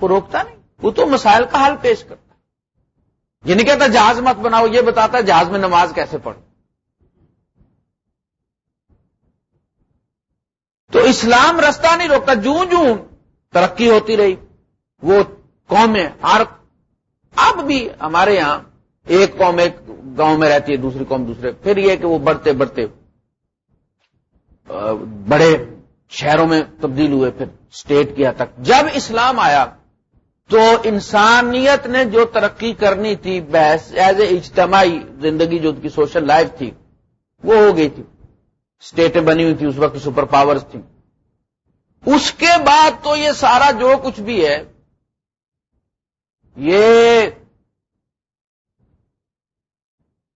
وہ روکتا نہیں۔ وہ تو مسائل کا حل پیش کرتا ہے۔ یہ نہیں کہتا جہاز مت بناؤ، یہ بتاتا ہے جہاز میں نماز کیسے پڑھو۔ تو اسلام رستہ نہیں روکتا، جوں جوں ترقی ہوتی رہی۔ وہ قومیں، ہر اب بھی ہمارے یہاں ایک قوم ایک گاؤں میں رہتی ہے، دوسری قوم دوسرے۔ پھر یہ کہ وہ بڑھتے بڑھتے بڑے شہروں میں تبدیل ہوئے، پھر اسٹیٹ کیا تک۔ جب اسلام آیا تو انسانیت نے جو ترقی کرنی تھی، بحث ایز اے اجتماعی زندگی جو ان کی سوشل لائف تھی، وہ ہو گئی تھی۔ اسٹیٹیں بنی ہوئی تھی، اس وقت سپر پاورز تھیں اس کے بعد تو یہ سارا جو کچھ بھی ہے، یہ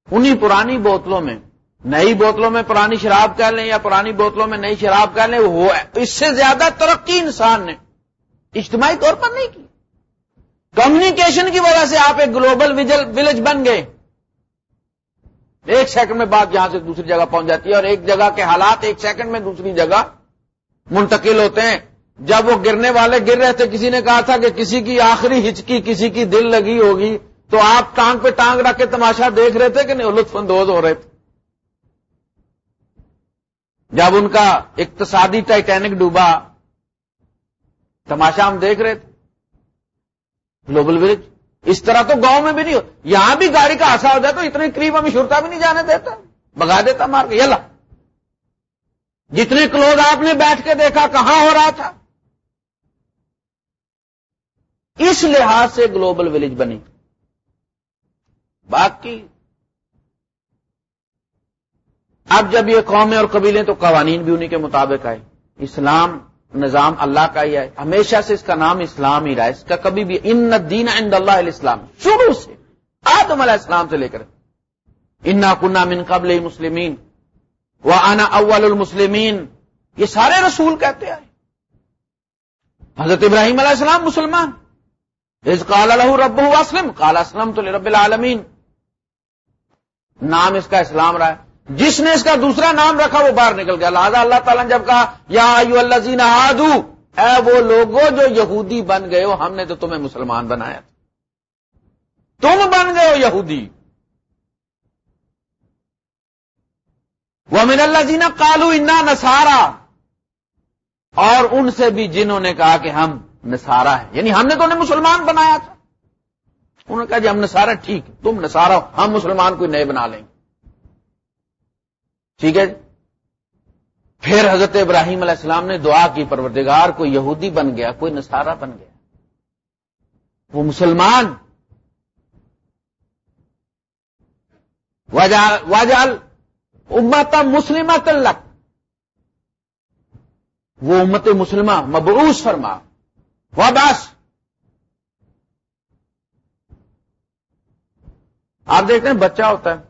انہی پرانی بوتلوں میں، نئی بوتلوں میں پرانی شراب کہہ لیں یا پرانی بوتلوں میں نئی شراب کہہ لیں، وہ اس سے زیادہ ترقی انسان نے اجتماعی طور پر نہیں کی۔ کمیونیکیشن کی وجہ سے آپ ایک گلوبل ولیج بن گئے۔ ایک سیکنڈ میں بات یہاں سے دوسری جگہ پہنچ جاتی ہے اور ایک جگہ کے حالات ایک سیکنڈ میں دوسری جگہ منتقل ہوتے ہیں۔ جب وہ گرنے والے گر رہے تھے، کسی نے کہا تھا کہ کسی کی آخری ہچکی، کسی کی دل لگی ہوگی، تو آپ ٹانگ پہ ٹانگ رکھ کے تماشا دیکھ رہے تھے کہ نہیں لطف اندوز ہو رہے تھے۔ جب ان کا اقتصادی ٹائٹینک ڈوبا، تماشا ہم دیکھ رہے تھے۔ گلوبل ولیج اس طرح تو گاؤں میں بھی نہیں ہو یہاں بھی گاڑی کا حادثہ ہو جائے تو اتنے قریب ہمیں شرتا بھی نہیں جانے دیتا۔ بگا دیتا مار کے، یلا۔ جتنے کلوز آپ نے بیٹھ کے دیکھا، کہاں ہو رہا تھا؟ اس لحاظ سے گلوبل ولیج بنی۔ باقی اب جب یہ قومیں اور قبیلیں تو قوانین بھی انہیں کے مطابق آئے۔ اسلام نظام اللہ کا ہی ہے۔ ہمیشہ سے اس کا نام اسلام ہی رہا ہے۔ اس کا کبھی بھی ان دین عند اللہ علیہ شروع سے۔ آدم علیہ السلام سے لے کر۔ انا کنہ من قبل مسلمین وہ آنا اول المسلمین۔ یہ سارے رسول کہتے ہیں حضرت ابراہیم علیہ السلام مسلمان۔ اس کال رب اسلم کالا اسلم تو رب العالمین۔ نام اس کا اسلام رہا ہے۔ جس نے اس کا دوسرا نام رکھا وہ باہر نکل گیا لہٰذا اللہ تعالیٰ نے جب کہا، یا آیو اللہ زین آدو، اے وہ لوگوں جو یہودی بن گئے ہو، ہم نے تو تمہیں مسلمان بنایا تھا۔ تم بن گئے ہو یہودی۔ وہ من اللہ زینا کالو انا نسارا اور ان سے بھی جنہوں نے کہا کہ ہم نسارا ہے یعنی ہم نے تو انہیں مسلمان بنایا تھا۔ انہوں نے کہا جی ہم نسارا ٹھیک، تم نسارا ہم مسلمان کوئی نئے بنا لیں گے۔ ٹھیک ہے؟ پھر حضرت ابراہیم علیہ السلام نے دعا کی، پروردگار، کوئی یہودی بن گیا، کوئی نسارا بن گیا۔ وہ مسلمان۔ واجال امت مسلمہ تلک وہ امت مسلمہ مبروس فرما۔ واباس آپ دیکھتے ہیں، بچہ ہوتا ہے۔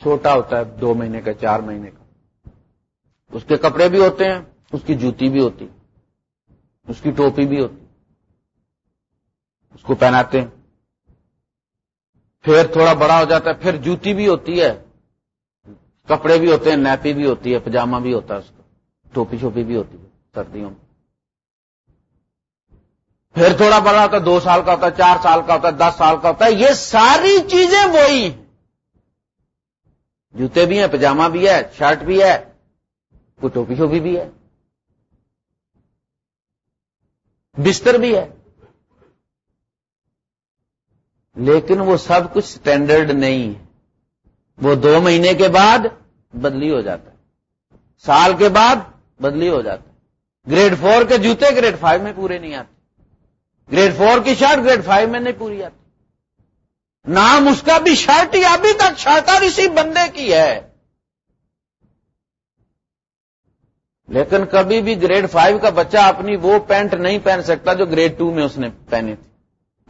چھوٹا ہوتا ہے، دو مہینے کا، چار مہینے کا۔ اس کے کپڑے بھی ہوتے ہیں، اس کی جوتی بھی ہوتی، اس کی ٹوپی بھی ہوتی، اس کو پہناتے ہیں۔ پھر تھوڑا بڑا ہو جاتا ہے، پھر جوتی بھی ہوتی ہے، کپڑے بھی ہوتے ہیں، نیپی بھی ہوتی ہے، پجامہ بھی ہوتا ہے اس کا، ٹوپی شوپی بھی ہوتی ہے سردیوں میں۔ پھر تھوڑا بڑا ہوتا ہے، دو سال کا ہوتا ہے، چار سال کا ہوتا ہے، دس سال کا ہوتا ہے، یہ ساری چیزیں وہی ہیں۔ جوتے بھی ہیں، پجامہ بھی ہے، شرٹ بھی ہے، کوئی ٹوپی شوپی بھی ہے۔ بستر بھی ہے۔ لیکن وہ سب کچھ سٹینڈرڈ نہیں ہے۔ وہ دو مہینے کے بعد بدلی ہو جاتا ہے۔ سال کے بعد بدلی ہو جاتا ہے۔ گریڈ فور کے جوتے گریڈ فائیو میں پورے نہیں آتے۔ گریڈ فور کی شرٹ گریڈ فائیو میں نہیں پوری آتی۔ نام اس کا بھی شرٹ ہی ابھی تک شرٹر اسی بندے کی ہے۔ لیکن کبھی بھی گریڈ فائیو کا بچہ اپنی وہ پینٹ نہیں پہن سکتا جو گریڈ ٹو میں اس نے پہنی تھی۔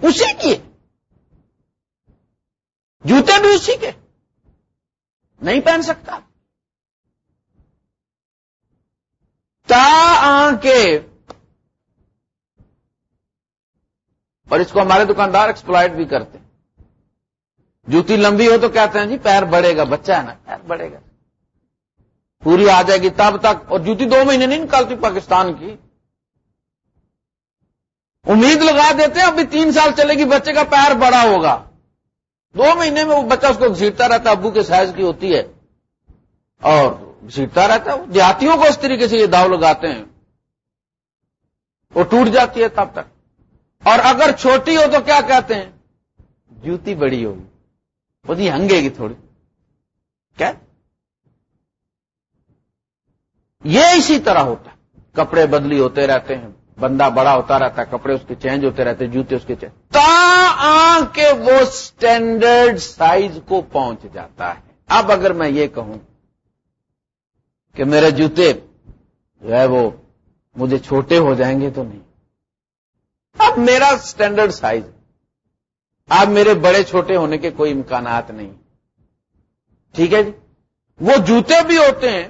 اسی کی جوتے بھی اسی کے۔ نہیں پہن سکتا۔ تا آ کے اور اس کو ہمارے دکاندار ایکسپلائٹ بھی کرتے۔ ہیں جوتی لمبی ہو تو کہتے ہیں جی پیر بڑھے گا، بچہ ہے نا، پیر بڑھے گا۔ پوری آ جائے گی تب تک، اور جوتی دو مہینے نہیں نکالتی پاکستان کی۔ امید لگا دیتے ہیں ابھی تین سال چلے گی، بچے کا پیر بڑا ہوگا۔ دو مہینے میں وہ بچہ اس کو گھسیٹتا رہتا ابو کے سائز کی ہوتی ہے۔ اور گھسیٹتا رہتا ہے، دیہاتیوں کو اس طریقے سے یہ داؤ لگاتے ہیں۔ وہ ٹوٹ جاتی ہے تب تک۔ اور اگر چھوٹی ہو تو کیا کہتے ہیں؟ جوتی بڑی ہوگی۔ وہ ہنگے گی تھوڑی کیا یہ اسی طرح ہوتا ہے کپڑے بدلی ہوتے رہتے ہیں بندہ بڑا ہوتا رہتا ہے کپڑے اس کے چینج ہوتے رہتے ہیں جوتے اس کے چینج تا کے وہ سٹینڈرڈ سائز کو پہنچ جاتا ہے اب اگر میں یہ کہوں کہ میرے جوتے جو ہے وہ مجھے چھوٹے ہو جائیں گے تو نہیں اب میرا سٹینڈرڈ سائز اب میرے بڑے چھوٹے ہونے کے کوئی امکانات نہیں۔ ٹھیک ہے جی؟ وہ جوتے بھی ہوتے ہیں،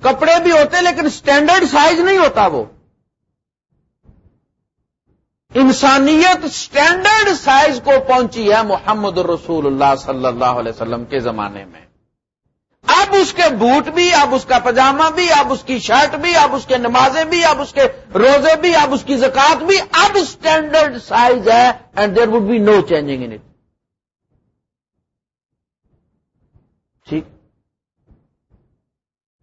کپڑے بھی ہوتے ہیں، لیکن سٹینڈرڈ سائز نہیں ہوتا وہ۔ انسانیت سٹینڈرڈ سائز کو پہنچی ہے محمد الرسول اللہ صلی اللہ علیہ وسلم کے زمانے میں۔ اب اس کے بوٹ بھی، اب اس کا پاجامہ بھی، اب اس کی شرٹ بھی، اب اس کے نمازیں بھی، اب اس کے روزے بھی، اب اس کی زکات بھی، اب اسٹینڈرڈ سائز ہے and there would be no changing in it ٹھیک؟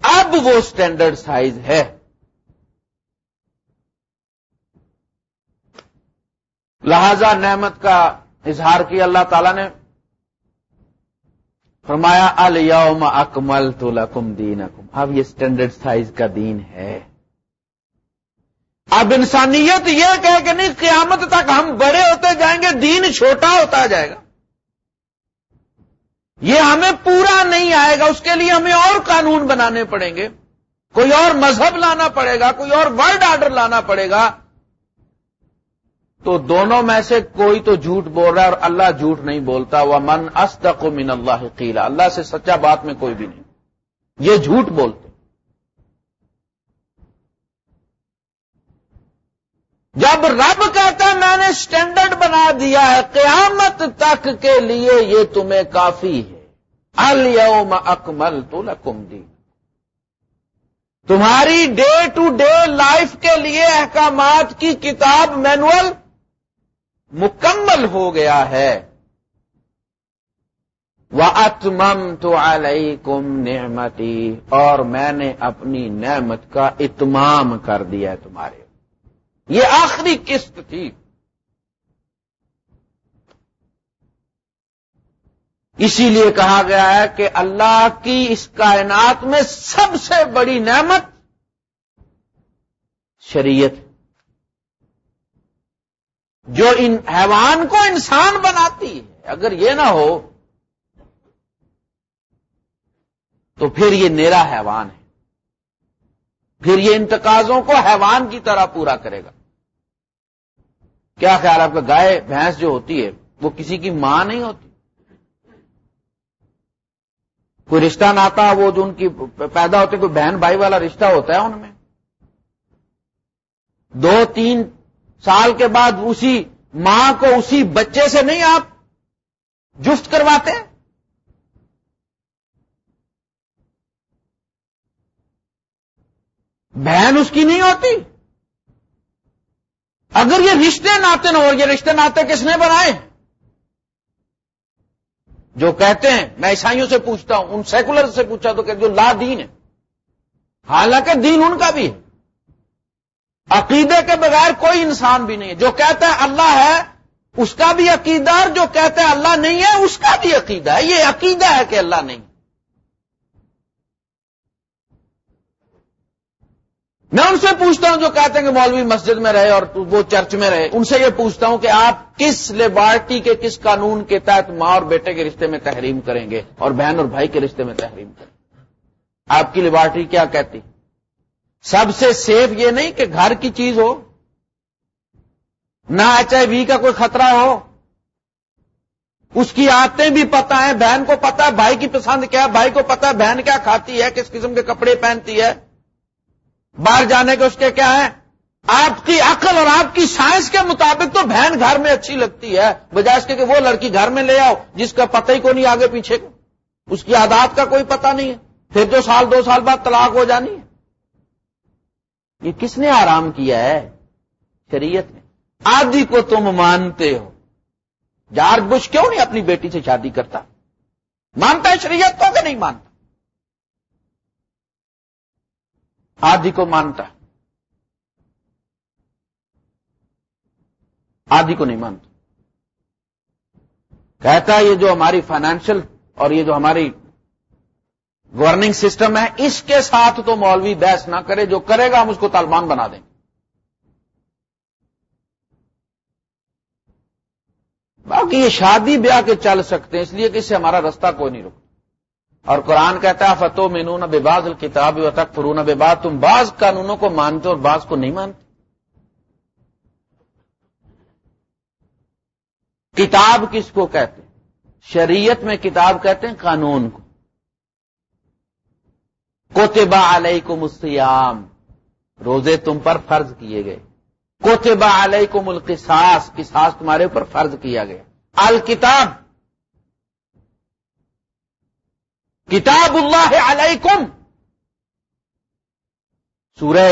اب وہ اسٹینڈرڈ سائز ہے۔ لہذا نعمت کا اظہار کیا اللہ تعالی نے فرمایا، الیوم اکمل تو لکم دین اب یہ اسٹینڈرڈ سائز کا دین ہے۔ اب انسانیت یہ کہ کہ نہیں، قیامت تک ہم بڑے ہوتے جائیں گے، دین چھوٹا ہوتا جائے گا۔ یہ ہمیں پورا نہیں آئے گا، اس کے لیے ہمیں اور قانون بنانے پڑیں گے۔ کوئی اور مذہب لانا پڑے گا، کوئی اور ورلڈ آرڈر لانا پڑے گا۔ تو دونوں میں سے کوئی تو جھوٹ بول رہا ہے اور اللہ جھوٹ نہیں بولتا۔ وہ من استق من اللہ قیلا اللہ سے سچا بات میں کوئی بھی نہیں۔ یہ جھوٹ بولتے جب رب کہتا ہے میں نے اسٹینڈرڈ بنا دیا ہے، قیامت تک کے لیے یہ تمہیں کافی ہے۔ الم اکمل تو لکم دی تمہاری ڈے ٹو ڈے لائف کے لیے احکامات کی کتاب مینوئل مکمل ہو گیا ہے۔ وہ اتمم تو علیکم نعمتی اور میں نے اپنی نعمت کا اتمام کر دیا ہے تمہارے۔ یہ آخری قسط تھی۔ اسی لیے کہا گیا ہے کہ اللہ کی اس کائنات میں سب سے بڑی نعمت شریعت۔ جو ان حیوان کو انسان بناتی ہے، اگر یہ نہ ہو، تو پھر یہ نیرا حیوان ہے۔ پھر یہ انتقاضوں کو حیوان کی طرح پورا کرے گا۔ کیا خیال آپ کا؟ گائے، بھینس جو ہوتی ہے، وہ کسی کی ماں نہیں ہوتی۔ کوئی رشتہ ناتا، وہ جو ان کی پیدا ہوتے کوئی بہن بھائی والا رشتہ ہوتا ہے ان میں۔ دو، تین سال کے بعد اسی ماں کو اسی بچے سے نہیں آپ جفت کرواتے بہن اس کی نہیں ہوتی؟ اگر یہ رشتے ناتے نہ ہو، یہ رشتے ناتے کس نے بنائے؟ جو کہتے ہیں، میں عیسائیوں سے پوچھتا ہوں، ان سیکولر سے پوچھا تو کہ جو لا دین ہے، حالانکہ دین ان کا بھی ہے۔ عقیدے کے بغیر کوئی انسان بھی نہیں ہے۔ جو کہتا ہے اللہ ہے، اس کا بھی عقیدہ، اور جو کہتا ہے اللہ نہیں ہے، اس کا بھی عقیدہ ہے۔ یہ عقیدہ ہے کہ اللہ نہیں۔ میں ان سے پوچھتا ہوں جو کہتے ہیں کہ مولوی مسجد میں رہے اور وہ چرچ میں رہے، ان سے یہ پوچھتا ہوں کہ آپ کس لیبارٹی کے، کس قانون کے تحت ماں اور بیٹے کے رشتے میں تحریم کریں گے اور بہن اور بھائی کے رشتے میں تحریم کریں گے؟ آپ کی لیبارٹری کیا کہتی؟ سب سے سیف یہ نہیں کہ گھر کی چیز ہو، نہ ایچ آئی وی کا کوئی خطرہ ہو۔ اس کی آتے بھی پتا ہے بہن کو پتا ہے بھائی کی پسند کیا ہے بھائی کو پتا ہے بہن کیا کھاتی ہے، کس قسم کے کپڑے پہنتی ہے۔ باہر جانے کے اس کے کیا ہے آپ کی عقل اور آپ کی سائنس کے مطابق تو بہن گھر میں اچھی لگتی ہے، بجائے اس کے کہ وہ لڑکی گھر میں لے آؤ، جس کا پتہ ہی کو نہیں آگے پیچھے کو۔ اس کی عادات کا کوئی پتہ نہیں ہے۔ پھر جو سال، دو سال بعد طلاق ہو جانی ہے۔ یہ کس نے آرام کیا ہے شریعت نے آدھی کو تم مانتے ہو۔ جارج بش کیوں نہیں اپنی بیٹی سے شادی کرتا؟ مانتا ہے شریعت کو کہ نہیں مانتا؟ آدھی کو مانتا۔ آدھی کو نہیں مانتا۔ کہتا ہے یہ جو ہماری فائنینشل اور یہ جو ہماری گورننگ سسٹم ہے، اس کے ساتھ تو مولوی بحث نہ کرے، جو کرے گا ہم اس کو طالبان بنا دیں۔ باقی یہ شادی بیاہ کے چل سکتے ہیں، اس لیے کہ اس سے ہمارا رستہ کوئی نہیں رکتا۔ اور قرآن کہتا ہے فتو مینون بے باز الکتاب و تک فرون بے باز تم بعض قانونوں کو مانتے اور بعض کو نہیں مانتے۔ کتاب کس کو کہتے ہیں؟ شریعت میں کتاب کہتے ہیں، قانون کو۔ کوتبا علیکم السیام روزے تم پر فرض کیے گئے۔ کوتبا علیکم القصاص، قصاص تمہارے اوپر فرض کیا گیا۔ الکتاب، کتاب اللہ علیکم۔ سورہ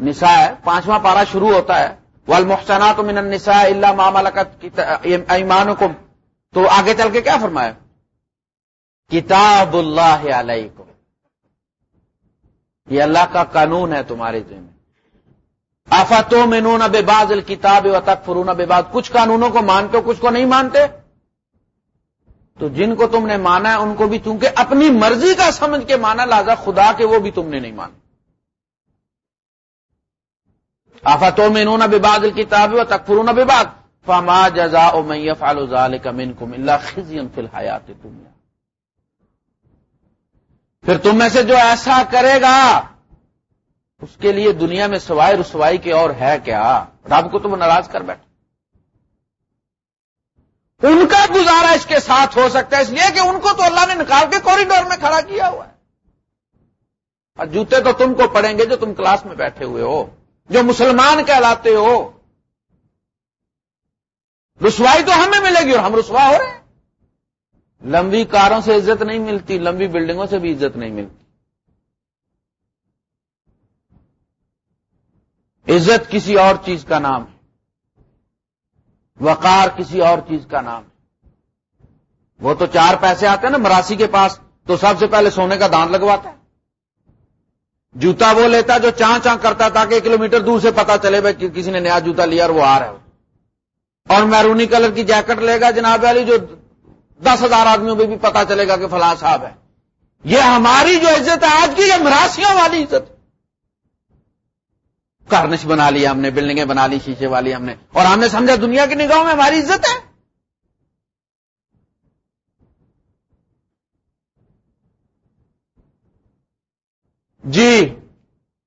نساء، پانچواں پارا شروع ہوتا ہے۔ والمحسنات من النساء الا ما ملكت ایمانکم تو آگے چل کے کیا فرمایا؟ کتاب اللہ علیکم۔ یہ اللہ کا قانون ہے تمہارے ذمہ آفتوں میں۔ نون بے باز الکتاب و تک فرون بے باز کچھ قانونوں کو مانتے ہو، کچھ کو نہیں مانتے؟ تو جن کو تم نے مانا ہے، ان کو بھی چونکہ اپنی مرضی کا سمجھ کے مانا لازا خدا کے وہ بھی تم نے نہیں مانا آفتوں میں نون بے باز الکتاب و تک فرون بے باز فما جزا او میف الزال کا من کو ملا خزی فی الحیات دنیا پھر تم میں سے جو ایسا کرے گا، اس کے لیے دنیا میں سوائے رسوائی کے اور ہے کیا؟ رب کو تم ناراض کر بیٹھے۔ ان کا گزارا اس کے ساتھ ہو سکتا ہے، اس لیے کہ ان کو تو اللہ نے نکال کے کوریڈور میں کھڑا کیا ہوا ہے۔ اور جوتے تو تم کو پڑیں گے جو تم کلاس میں بیٹھے ہوئے ہو، جو مسلمان کہلاتے ہو۔ رسوائی تو ہمیں ملے گی اور ہم رسوا ہو رہے ہیں۔ لمبی کاروں سے عزت نہیں ملتی، لمبی بلڈنگوں سے بھی عزت نہیں ملتی۔ عزت کسی اور چیز کا نام ہے۔ وقار کسی اور چیز کا نام ہے۔ وہ تو چار پیسے آتے ہیں نا، مراسی کے پاس تو سب سے پہلے سونے کا دانت لگواتا ہے۔ جوتا وہ لیتا جو چاں چاں کرتا تاکہ ایک کلو میٹر دور سے پتا چلے بھائی کسی نے نیا جوتا لیا اور وہ آ رہا ہے۔ اور میرونی کلر کی جیکٹ لے گا جناب والی جو دس ہزار آدمیوں میں بھی پتا چلے گا کہ فلاں صاحب ہے یہ ہماری جو عزت ہے، آج کی یہ مراسیوں والی عزت۔ کارنش بنا لی ہم نے، بلڈنگیں بنا لی، شیشے والی ہم نے۔ اور ہم نے سمجھا دنیا کی نگاہوں میں ہماری عزت ہے۔ جی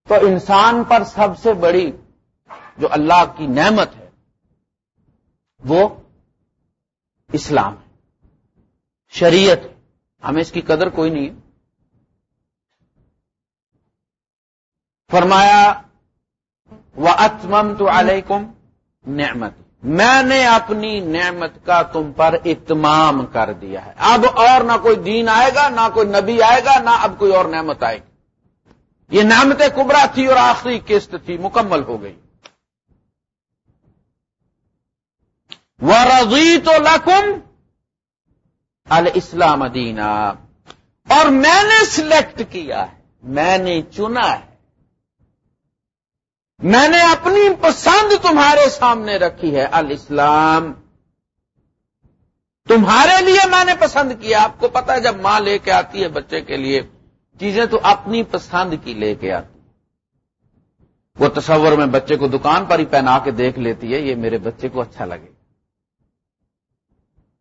تو انسان پر سب سے بڑی جو اللہ کی نعمت ہے، وہ اسلام ہے۔ شریعت۔ ہمیں اس کی قدر کوئی نہیں ہے۔ فرمایا وہ اتمم تو علیکم نعمت۔ میں نے اپنی نعمت کا تم پر اتمام کر دیا ہے۔ اب اور نہ کوئی دین آئے گا، نہ کوئی نبی آئے گا، نہ اب کوئی اور نعمت آئے گی۔ یہ نعمت کبرا تھی اور آخری قسط تھی، مکمل ہو گئی۔ وہ رضی تو لکم الاسلام دینا اور میں نے سلیکٹ کیا ہے، میں نے چنا ہے۔ میں نے اپنی پسند تمہارے سامنے رکھی ہے، الاسلام۔ تمہارے لیے میں نے پسند کیا، آپ کو پتا ہے جب ماں لے کے آتی ہے بچے کے لیے، چیزیں تو اپنی پسند کی لے کے آتی۔ وہ تصور میں بچے کو دکان پر ہی پہنا کے دیکھ لیتی ہے، یہ میرے بچے کو اچھا لگے۔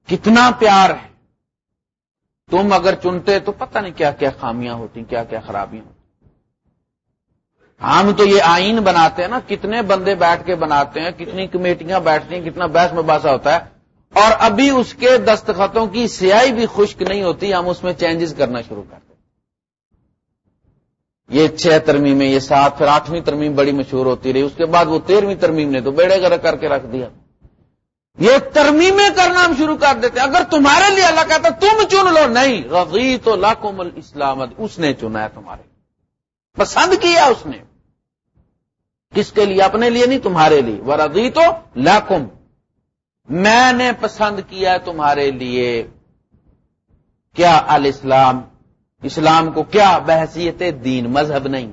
کتنا پیار ہے۔ تم اگر چنتے تو پتہ نہیں کیا کیا خامیاں ہوتی کیا کیا خرابیاں ہوتی ہم تو یہ آئین بناتے ہیں نا، کتنے بندے بیٹھ کے بناتے ہیں، کتنی کمیٹیاں بیٹھتی ہیں، کتنا بحث مباحثہ ہوتا ہے۔ اور ابھی اس کے دستخطوں کی سیاہی بھی خشک نہیں ہوتی، ہم اس میں چینجز کرنا شروع کرتے یہ چھ ترمیمیں یہ سات، پھر آٹھویں ترمیم بڑی مشہور ہوتی رہی، اس کے بعد وہ تیرہویں ترمیم نے تو بیڑے گر کر کے رکھ دیا۔ یہ ترمیمیں کرنا ہم شروع کر دیتے اگر تمہارے لیے اللہ کہتا تم چن لو، نہیں رضی تو لاکم الاسلام، اس نے چنا ہے تمہارے پسند کیا اس نے۔ کس کے لیے؟ اپنے لیے نہیں، تمہارے لیے۔ وہ رضی تو لاکم میں نے پسند کیا تمہارے لیے۔ کیا الاسلام؟ اسلام کو کیا بحثیت دین؟ مذہب نہیں۔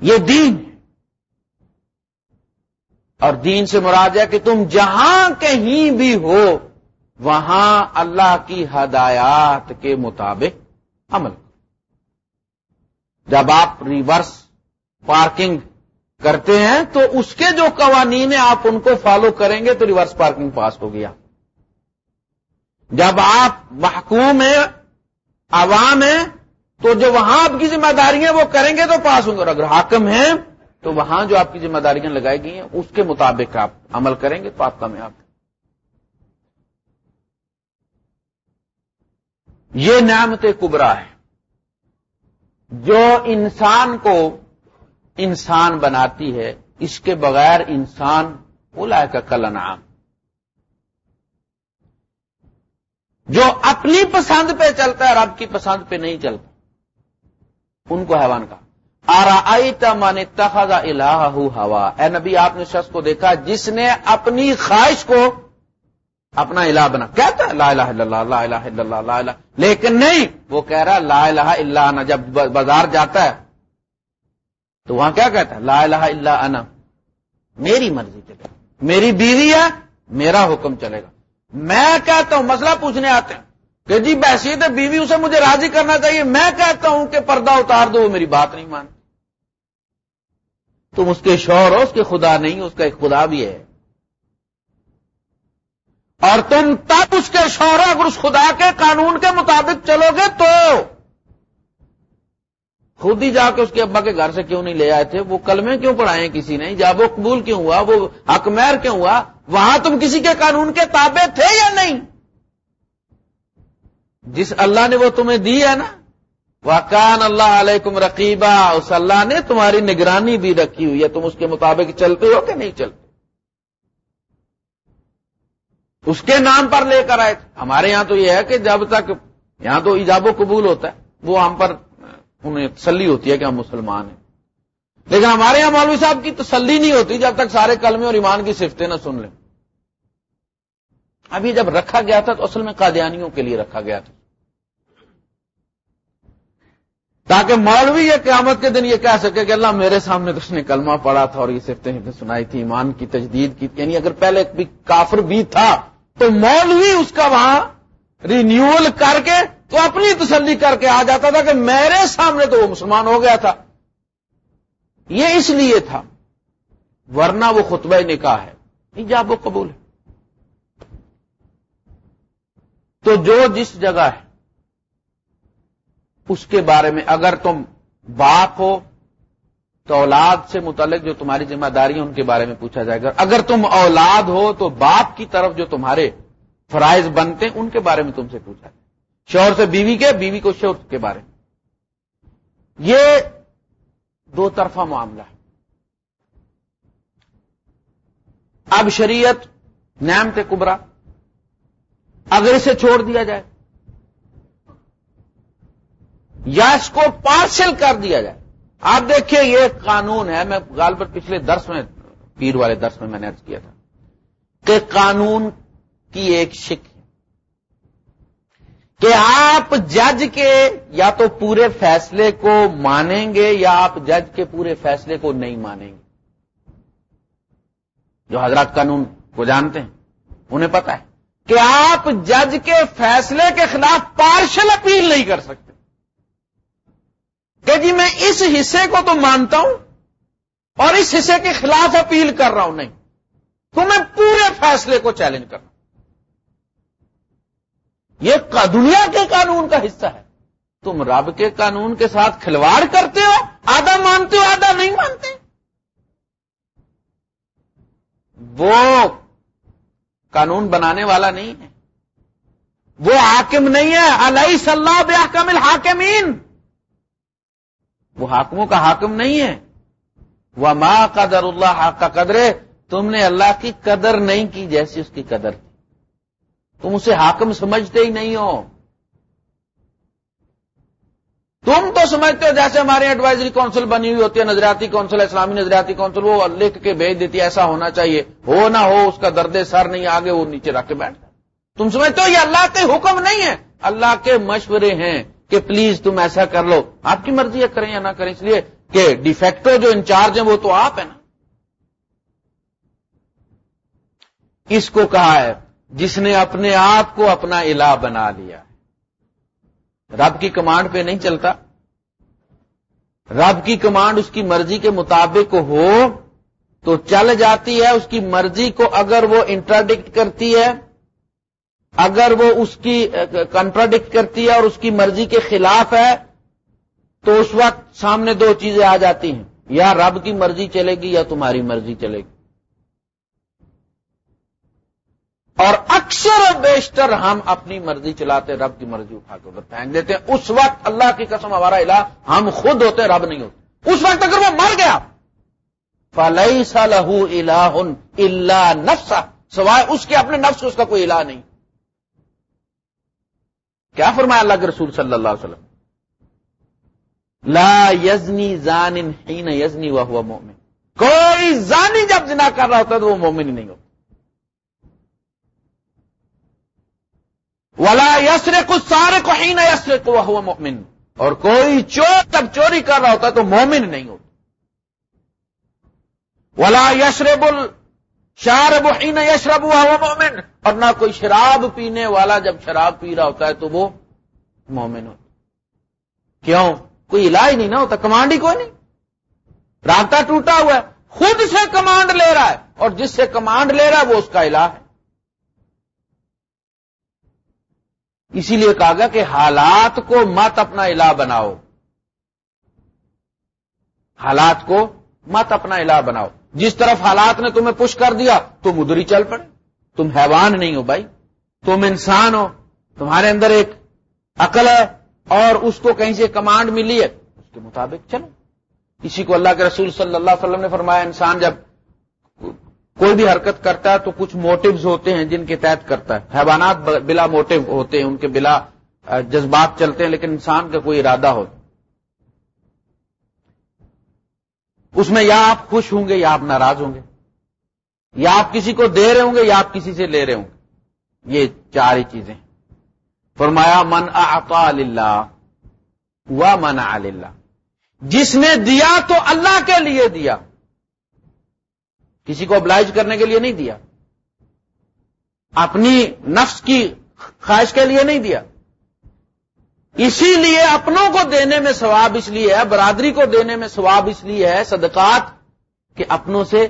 یہ دین۔ اور دین سے مراد ہے کہ تم جہاں کہیں بھی ہو، وہاں اللہ کی ہدایات کے مطابق عمل جب آپ ریورس پارکنگ کرتے ہیں تو اس کے جو قوانین ہیں، آپ ان کو فالو کریں گے تو ریورس پارکنگ پاس ہو گیا جب آپ محکوم ہیں، عوام ہیں، تو جو وہاں آپ کی ذمہ داری ہیں، وہ کریں گے تو پاس ہوں گے۔ اور اگر حاکم ہیں تو وہاں جو آپ کی ذمہ داریاں لگائی گئی ہیں، اس کے مطابق آپ عمل کریں گے، تو آپ کامیاب یہ نعمت کبرا ہے۔ جو انسان کو انسان بناتی ہے، اس کے بغیر انسان بولا کا کل جو اپنی پسند پہ چلتا ہے اور آپ کی پسند پہ نہیں چلتا۔ ان کو حیوان کا من تخذ الہ ہوا۔ اے نبی، آپ نے شخص کو دیکھا جس نے اپنی خواہش کو اپنا الہ بنا۔ کہتا ہے لا الہ الا اللہ، لا الہ الا اللہ، لا الہ۔ لیکن نہیں، وہ کہہ رہا لا الہ الا انا۔ جب بازار جاتا ہے، تو وہاں کیا کہتا ہے؟ لا الہ الا انا۔ میری مرضی چلے گا۔ میری بیوی ہے، میرا حکم چلے گا۔ میں کہتا ہوں، مسئلہ پوچھنے آتے ہیں کہ جی بحثیت بیوی اسے مجھے راضی کرنا چاہیے۔ میں کہتا ہوں کہ پردہ اتار دو، وہ میری بات نہیں مانتی تم اس کے شور ہو، اس کے خدا نہیں، اس کا ایک خدا بھی ہے۔ اور تم تب اس کے شور اگر اس خدا کے قانون کے مطابق چلو گے تو۔ خود ہی جا کے اس کے ابا کے گھر سے کیوں نہیں لے آئے تھے؟ وہ کلمے کیوں پڑھائے کسی نے؟ جب وہ قبول کیوں ہوا؟ وہ حق میر کیوں ہوا؟ وہاں تم کسی کے قانون کے تابع تھے یا نہیں؟ جس اللہ نے وہ تمہیں دی ہے نا وکان اللہ علیکم رقیبہ اس اللہ نے تمہاری نگرانی بھی رکھی ہوئی ہے۔ تم اس کے مطابق چلتے ہو کہ نہیں چلتے؟ اس کے نام پر لے کر آئے تھے۔ ہمارے یہاں تو یہ ہے کہ جب تک یہاں تو ایجاب و قبول ہوتا ہے۔ وہ ہم پر انہیں تسلی ہوتی ہے کہ ہم مسلمان ہیں۔ لیکن ہمارے یہاں مولوی صاحب کی تسلی نہیں ہوتی جب تک سارے کلمے اور ایمان کی صفتیں نہ سن لیں۔ ابھی جب رکھا گیا تھا تو اصل میں قادیانیوں کے لیے رکھا گیا تھا۔ تاکہ مولوی یہ قیامت کے دن یہ کہہ سکے کہ اللہ میرے سامنے تو اس نے کلمہ پڑا تھا اور یہ صفتیں سنائی تھی، ایمان کی تجدید کی یعنی اگر پہلے بھی کافر بھی تھا تو مولوی اس کا وہاں رینیول کر کے تو اپنی تسلی کر کے آ جاتا تھا کہ میرے سامنے تو وہ مسلمان ہو گیا تھا۔ یہ اس لیے تھا۔ ورنہ وہ خطبہ نکاح ہے۔ جاب وہ قبول ہے۔ تو جو جس جگہ ہے اس کے بارے میں اگر تم باپ ہو تو اولاد سے متعلق جو تمہاری ذمہ داری ہے ان کے بارے میں پوچھا جائے گا۔ اگر تم اولاد ہو تو باپ کی طرف جو تمہارے فرائض بنتے ہیں ان کے بارے میں تم سے پوچھا جائے۔ شوہر سے بیوی کے، بیوی کو شوہر کے بارے میں۔ یہ دو طرفہ معاملہ ہے۔ اب شریعت نعمت کبرا، اگر اسے چھوڑ دیا جائے یا اس کو پارسل کر دیا جائے۔ آپ دیکھیے یہ قانون ہے۔ میں غالب پچھلے درس میں، پیر والے درس میں میں نے ارض کیا تھا کہ قانون کی ایک شک کہ آپ جج کے یا تو پورے فیصلے کو مانیں گے یا آپ جج کے پورے فیصلے کو نہیں مانیں گے۔ جو حضرات قانون کو جانتے ہیں، انہیں پتا ہے کہ آپ جج کے فیصلے کے خلاف پارشل اپیل نہیں کر سکتے۔ کہ جی میں اس حصے کو تو مانتا ہوں اور اس حصے کے خلاف اپیل کر رہا ہوں، نہیں۔ تو میں پورے فیصلے کو چیلنج کر رہا ہوں۔ یہ دنیا کے قانون کا حصہ ہے۔ تم رب کے قانون کے ساتھ کھلواڑ کرتے ہو، آدھا مانتے ہو، آدھا نہیں مانتے۔ وہ قانون بنانے والا نہیں ہے۔ وہ حاکم نہیں ہے، علیہ صلاح بحکم الحاکمین وہ حاکموں کا حاکم نہیں ہے۔ وہ ماں قدر اللہ کا قدرے تم نے اللہ کی قدر نہیں کی جیسی اس کی قدر کی تم اسے حاکم سمجھتے ہی نہیں ہو۔ تم تو سمجھتے ہو جیسے ہماری ایڈوائزری کونسل بنی ہوئی ہوتی ہے، نظریاتی کونسل اسلامی نظریاتی کونسل وہ لکھ کے بھیج دیتی ہے، ایسا ہونا چاہیے۔ ہو نہ ہو، اس کا درد سر نہیں، آگے وہ نیچے رکھ کے بیٹھ تم سمجھتے ہو یہ اللہ کے حکم نہیں ہے۔ اللہ کے مشورے ہیں۔ کہ پلیز تم ایسا کر لو۔ آپ کی مرضی ہے کریں یا نہ کریں، اس لیے کہ ڈیفیکٹو جو انچارج ہیں وہ تو آپ ہیں نا۔ اس کو کہا ہے، جس نے اپنے آپ کو اپنا الہ بنا لیا۔ رب کی کمانڈ پہ نہیں چلتا۔ رب کی کمانڈ اس کی مرضی کے مطابق ہو تو چل جاتی ہے، اس کی مرضی کو اگر وہ انٹراڈکٹ کرتی ہے اگر وہ اس کی کنٹراڈکٹ کرتی ہے اور اس کی مرضی کے خلاف ہے، تو اس وقت سامنے دو چیزیں آ جاتی ہیں۔ یا رب کی مرضی چلے گی یا تمہاری مرضی چلے گی۔ اور اکثر و بیشتر ہم اپنی مرضی چلاتے، رب کی مرضی اٹھا کے ادھر پھینک دیتے ہیں۔ اس وقت اللہ کی قسم، ہمارا الہ، ہم خود ہوتے، رب نہیں ہوتے۔ اس وقت اگر وہ مر گیا فلئی سلح الہ اللہ نفس سوائے اس کے اپنے نفس اس کا کوئی الہ نہیں۔ کیا فرمایا اللہ کے رسول صلی اللہ علیہ وسلم؟ لا یزنی زان یزنی وہ مومن۔ کوئی زانی جب جنا کر رہا ہوتا ہے تو وہ مومن ہی نہیں ہوتا۔ ولا یسر کو سارے کو ہی نہ یسر کو وہ مومن۔ اور کوئی چور جب چوری کر رہا ہوتا تو مومن نہیں ہوتا۔ ولا یشرب شارب ہی نہ یشرب ہوا وہ مومن۔ اور نہ کوئی شراب پینے والا جب شراب پی رہا ہوتا ہے تو وہ مومن ہوتا کیوں؟ کوئی علاج نہیں نہ ہوتا، کمانڈ ہی کوئی نہیں۔ رابطہ ٹوٹا ہوا ہے، خود سے کمانڈ لے رہا ہے۔ اور جس سے کمانڈ لے رہا ہے، وہ اس کا علاج ہے۔ اسی لیے کہا گیا کہ حالات کو مت اپنا الہ بناؤ۔ حالات کو مت اپنا الہ بناؤ۔ جس طرف حالات نے تمہیں پش کر دیا، تم ادھر ہی چل پڑے۔ تم حیوان نہیں ہو بھائی۔ تم انسان ہو۔ تمہارے اندر ایک عقل ہے اور اس کو کہیں سے کمانڈ ملی ہے۔ اس کے مطابق چلو۔ اسی کو اللہ کے رسول صلی اللہ علیہ وسلم نے فرمایا، انسان جب کوئی بھی حرکت کرتا ہے تو کچھ موٹوز ہوتے ہیں جن کے تحت کرتا ہے۔ حیوانات بلا موٹو ہوتے ہیں، ان کے بلا جذبات چلتے ہیں، لیکن انسان کا کوئی ارادہ ہوتا اس میں یا آپ خوش ہوں گے یا آپ ناراض ہوں گے یا آپ کسی کو دے رہے ہوں گے یا آپ کسی سے لے رہے ہوں گے یہ چار ہی چیزیں فرمایا، من اعطا للہ و من اللہ جس نے دیا تو اللہ کے لیے دیا۔ کسی کو ابلائج کرنے کے لیے نہیں دیا۔ اپنی نفس کی خواہش کے لیے نہیں دیا۔ اسی لیے اپنوں کو دینے میں ثواب اس لیے ہے، برادری کو دینے میں ثواب اس لیے ہے، صدقات کہ اپنوں سے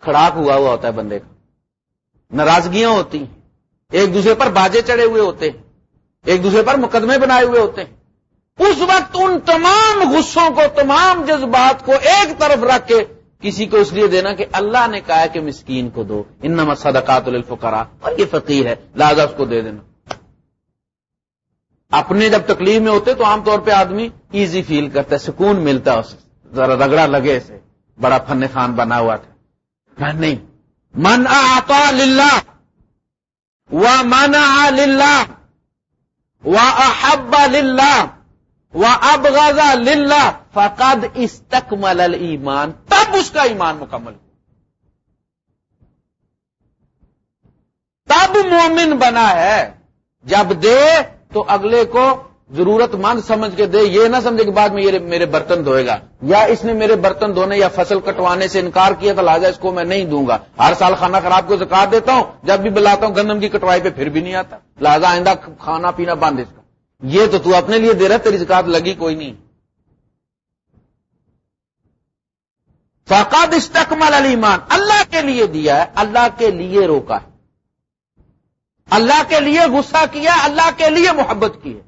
کھڑاک ہوا ہوا ہوتا ہے بندے کا۔ ناراضگیاں ہوتی ہیں۔ ایک دوسرے پر باجے چڑھے ہوئے ہوتے ہیں۔ ایک دوسرے پر مقدمے بنائے ہوئے ہوتے ہیں۔ اس وقت ان تمام غصوں کو، تمام جذبات کو ایک طرف رکھ کے کسی کو اس لیے دینا کہ اللہ نے کہا کہ مسکین کو دو۔ ان صدقات الفقرا اور یہ فقیر ہے۔ لہذا اس کو دے دینا۔ اپنے جب تکلیف میں ہوتے تو عام طور پہ آدمی ایزی فیل کرتا ہے، سکون ملتا ہے ذرا رگڑا لگے اسے۔ بڑا فن خان بنا ہوا تھا۔ نہیں۔ من آتا للہ و من للہ و احب للہ و اب للہ فقد استکمل ایمان تب اس کا ایمان مکمل۔ تب مومن بنا ہے۔ جب دے تو اگلے کو ضرورت مند سمجھ کے دے، یہ نہ سمجھے کہ بعد میں یہ میرے برتن دھوئے گا، یا اس نے میرے برتن دھونے یا فصل کٹوانے سے انکار کیا تو لہٰذا اس کو میں نہیں دوں گا۔ ہر سال کھانا خراب کو زکات دیتا ہوں، جب بھی بلاتا ہوں گندم کی کٹوائی پہ پھر بھی نہیں آتا۔ لہٰذا آئندہ کھانا پینا بند اس کا۔ یہ تو تو اپنے لیے دے رہا تیری زکات لگی کوئی نہیں۔ فقاد استقمال علیمان اللہ کے لیے دیا ہے، اللہ کے لیے روکا ہے۔ اللہ کے لیے غصہ کیا، اللہ کے لیے محبت کی ہے۔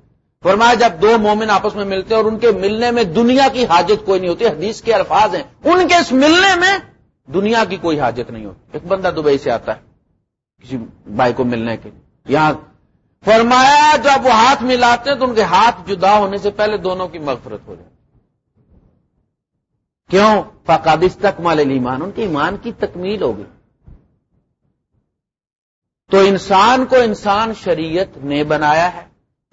فرمایا جب دو مومن آپس میں ملتے ہیں اور ان کے ملنے میں دنیا کی حاجت کوئی نہیں ہوتی، حدیث کے الفاظ ہیں۔ ان کے اس ملنے میں دنیا کی کوئی حاجت نہیں ہوتی۔ ایک بندہ دبئی سے آتا ہے، کسی بھائی کو ملنے کے یہاں فرمایا جب وہ ہاتھ ملاتے ہیں تو ان کے ہاتھ جدا ہونے سے پہلے دونوں کی مغفرت ہو جائے کیوں؟ فقادش تک مال ایمان ان کے ایمان کی تکمیل ہوگی تو انسان کو انسان شریعت نے بنایا ہے۔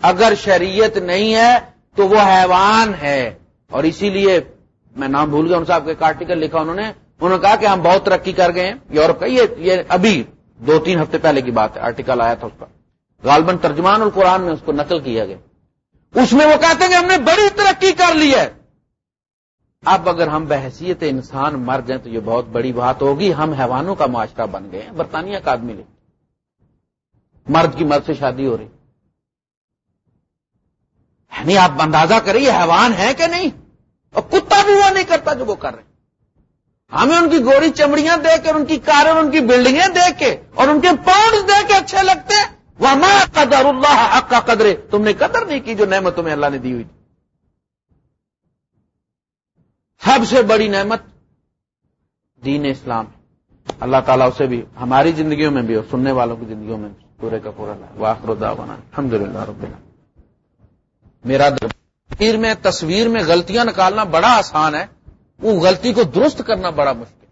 اگر شریعت نہیں ہے تو وہ حیوان ہے۔ اور اسی لیے میں نام بھول گیا، ان صاحب کے آرٹیکل لکھا انہوں نے۔ انہوں نے کہا کہ ہم بہت ترقی کر گئے ہیں۔ یورپ کا یہ ابھی دو تین ہفتے پہلے کی بات ہے آرٹیکل آیا تھا اس کا غالباً ترجمان القرآن میں اس کو نقل کیا گیا۔ اس میں وہ کہتے ہیں کہ ہم نے بڑی ترقی کر لی ہے۔ اب اگر ہم بحثیت انسان مر جائیں تو یہ بہت بڑی بات ہوگی۔ ہم حیوانوں کا معاشرہ بن گئے ہیں۔ برطانیہ کا آدمی لے مرد کی مرد سے شادی ہو رہی۔ یعنی آپ اندازہ کریں یہ حیوان ہے کہ نہیں؟ اور کتا بھی وہ نہیں کرتا جو وہ کر رہے۔ ہمیں ان کی گوری چمڑیاں دیکھ کے، ان کی کاریں، ان کی بلڈنگیں دیکھ کے اور ان کے پاؤنڈ دیکھ کے اچھے لگتے۔ ہیں وہ ماں قدر اللہ حق کا قدرے تم نے قدر نہیں کی جو نعمت تمہیں اللہ نے دی ہوئی تھی۔ سب سے بڑی نعمت دین اسلام۔ اللہ تعالیٰ اسے بھی، ہماری زندگیوں میں بھی اور سننے والوں کی زندگیوں میں بھی۔ پورے کا پورا واخر الحمد للہ رب میرا تصویر میں تصویر میں غلطیاں نکالنا بڑا آسان ہے. وہ غلطی کو درست کرنا بڑا مشکل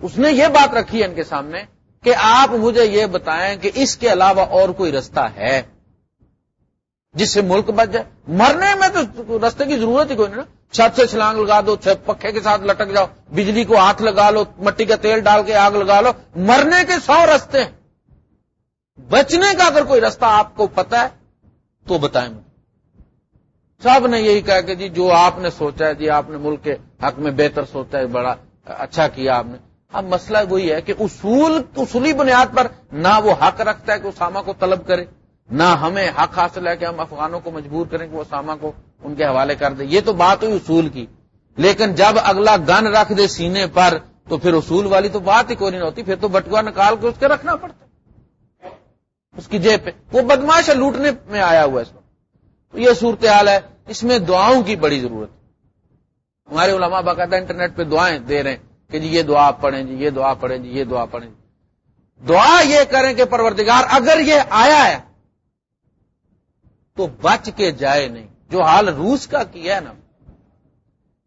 اس نے یہ بات رکھی ہے ان کے سامنے کہ آپ مجھے یہ بتائیں کہ اس کے علاوہ اور کوئی رستہ ہے جس سے ملک بچ جائے. مرنے میں تو رستے کی ضرورت ہی کوئی نہیں نا. چھت سے چھلانگ لگا دو پکے کے ساتھ لٹک جاؤ. بجلی کو ہاتھ لگا لو، مٹی کا تیل ڈال کے آگ لگا لو. مرنے کے سو رستے ہیں. بچنے کا اگر کوئی رستہ آپ کو پتا ہے، تو بتائیں مجھے۔ سب نے یہی کہا کہ جی جو آپ نے سوچا ہے جی آپ نے ملک کے حق میں بہتر سوچا ہے، بڑا اچھا کیا آپ نے۔ اب مسئلہ وہی ہے کہ اصول، اصولی بنیاد پر نہ وہ حق رکھتا ہے کہ اسامہ کو طلب کرے، نہ ہمیں حق حاصل ہے کہ ہم افغانوں کو مجبور کریں کہ وہ اسامہ کو ان کے حوالے کر دیں یہ تو بات ہوئی اصول کی۔ لیکن جب اگلا گن رکھ دے سینے پر، تو پھر اصول والی تو بات ہی کوئی نہیں ہوتی، پھر تو بٹوا نکال کے اس کے رکھنا پڑتا۔ اس کی جیب پہ۔ وہ بدماش لوٹنے میں آیا ہوا اس تو یہ صورتحال ہے۔ اس میں دعاؤں کی بڑی ضرورت ہمارے علماء باقاعدہ انٹرنیٹ پہ دعائیں دے رہے ہیں کہ جی یہ دعا پڑھیں جی یہ دعا پڑھیں جی یہ دعا پڑھیں جی۔ دعا یہ کریں کہ پروردگار اگر یہ آیا ہے تو بچ کے جائے نہیں۔ جو حال روس کا کیا ہے نا۔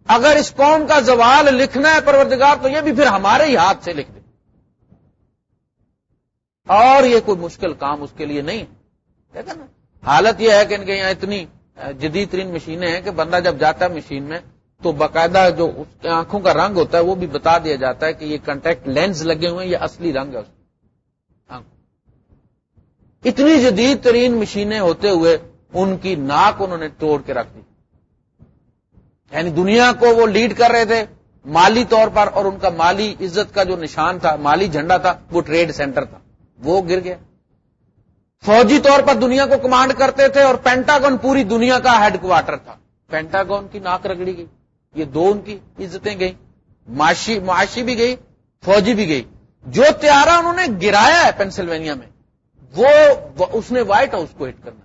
اگر اس قوم کا زوال لکھنا ہے پروردگار تو یہ بھی پھر ہمارے ہی ہاتھ سے لکھ دے۔ اور یہ کوئی مشکل کام اس کے لیے نہیں۔ دیکھا نا، حالت یہ ہے کہ ان کے یہاں اتنی جدید ترین مشینیں ہیں کہ بندہ جب جاتا ہے مشین میں تو باقاعدہ جو اس کے آنکھوں کا رنگ ہوتا ہے وہ بھی بتا دیا جاتا ہے کہ یہ کنٹیکٹ لینز لگے ہوئے ہیں، یہ اصلی رنگ ہے اتنی جدید ترین مشینیں ہوتے ہوئے ان کی ناک انہوں نے توڑ کے رکھ دی۔ یعنی دنیا کو وہ لیڈ کر رہے تھے مالی طور پر اور ان کا مالی عزت کا جو نشان تھا، مالی جھنڈا تھا، وہ ٹریڈ سینٹر تھا۔ وہ گر گیا۔ فوجی طور پر دنیا کو کمانڈ کرتے تھے اور پینٹاگون پوری دنیا کا ہیڈ کوارٹر تھا۔ پینٹاگون کی ناک رگڑی گئی۔ یہ دو ان کی عزتیں گئی معاشی معاشی بھی گئی، فوجی بھی گئی۔ جو تیارہ انہوں نے گرایا ہے پینسلوینیا میں، وہ اس نے وائٹ ہاؤس کو ہٹ کرنا۔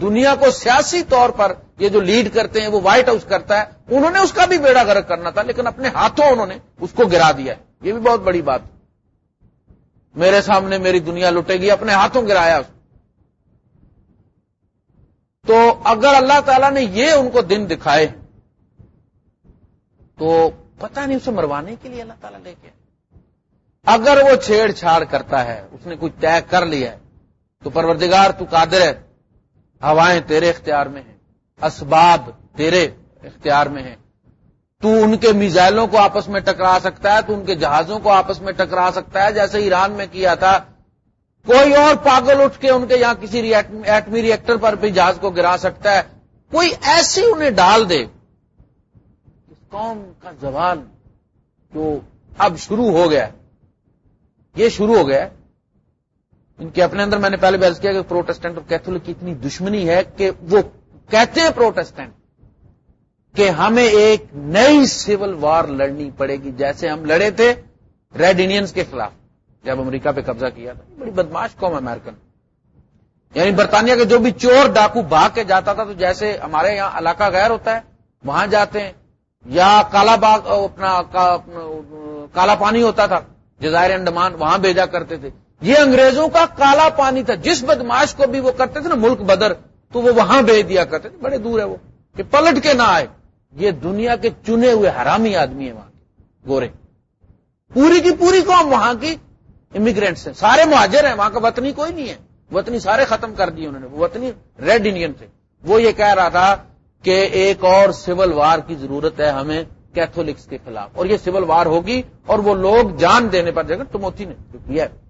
دنیا کو سیاسی طور پر یہ جو لیڈ کرتے ہیں، وہ وائٹ ہاؤس کرتا ہے۔ انہوں نے اس کا بھی بیڑا گرک کرنا تھا، لیکن اپنے ہاتھوں انہوں نے اس کو گرا دیا ہے۔ یہ بھی بہت بڑی بات۔ میرے سامنے میری دنیا لٹے گی، اپنے ہاتھوں گرایا اس تو اگر اللہ تعالیٰ نے یہ ان کو دن دکھائے، تو پتہ نہیں اسے مروانے کے لیے اللہ تعالیٰ لے کے اگر وہ چھیڑ چھاڑ کرتا ہے، اس نے کچھ طے کر لیا ہے، تو پروردگار تو قادر ہے، ہوائیں تیرے اختیار میں ہیں، اسباب تیرے اختیار میں ہیں۔ تو ان کے میزائلوں کو آپس میں ٹکرا سکتا ہے، تو ان کے جہازوں کو آپس میں ٹکرا سکتا ہے، جیسے ایران میں کیا تھا۔ کوئی اور پاگل اٹھ کے ان کے یہاں کسی ایٹمی ریئیکٹر پر بھی جہاز کو گرا سکتا ہے۔ کوئی ایسے انہیں ڈال دے۔ اس قوم کا زوال جو اب شروع ہو گیا یہ شروع ہو گیا ان کے اپنے اندر میں نے پہلے بحث کیا کہ پروٹسٹنٹ اور کیتھولک کی اتنی دشمنی ہے کہ وہ کہتے ہیں پروٹسٹنٹ۔ کہ ہمیں ایک نئی سول وار لڑنی پڑے گی، جیسے ہم لڑے تھے ریڈ انڈینس کے خلاف، جب امریکہ پہ قبضہ کیا تھا۔ بڑی بدماش قوم امیرکن یعنی برطانیہ کے جو بھی چور ڈاکو بھاگ کے جاتا تھا، تو جیسے ہمارے یہاں علاقہ غیر ہوتا ہے، وہاں جاتے ہیں۔ یا کالا باغ اپنا کالا پانی ہوتا تھا، جزائر انڈمان وہاں بھیجا کرتے تھے۔ یہ انگریزوں کا کالا پانی تھا۔ جس بدماش کو بھی وہ کرتے تھے نا، ملک بدر، تو وہ وہاں بھیج دیا کرتے تھے۔ بڑے دور ہے وہ، کہ پلٹ کے نہ آئے۔ یہ دنیا کے چنے ہوئے حرامی آدمی ہیں وہاں کے، گورے۔ پوری کی پوری قوم وہاں کی امیگرینٹس ہیں۔ سارے مہاجر ہیں، وہاں کا وطنی کوئی نہیں ہے۔ وطنی سارے ختم کر دیے انہوں نے۔ وطنی ریڈ انڈین تھے۔ وہ یہ کہہ رہا تھا کہ ایک اور سول وار کی ضرورت ہے ہمیں کیتھولکس کے خلاف۔ اور یہ سول وار ہوگی اور وہ لوگ جان دینے پر جگہ، ٹموتھی نے جو کیا ہے۔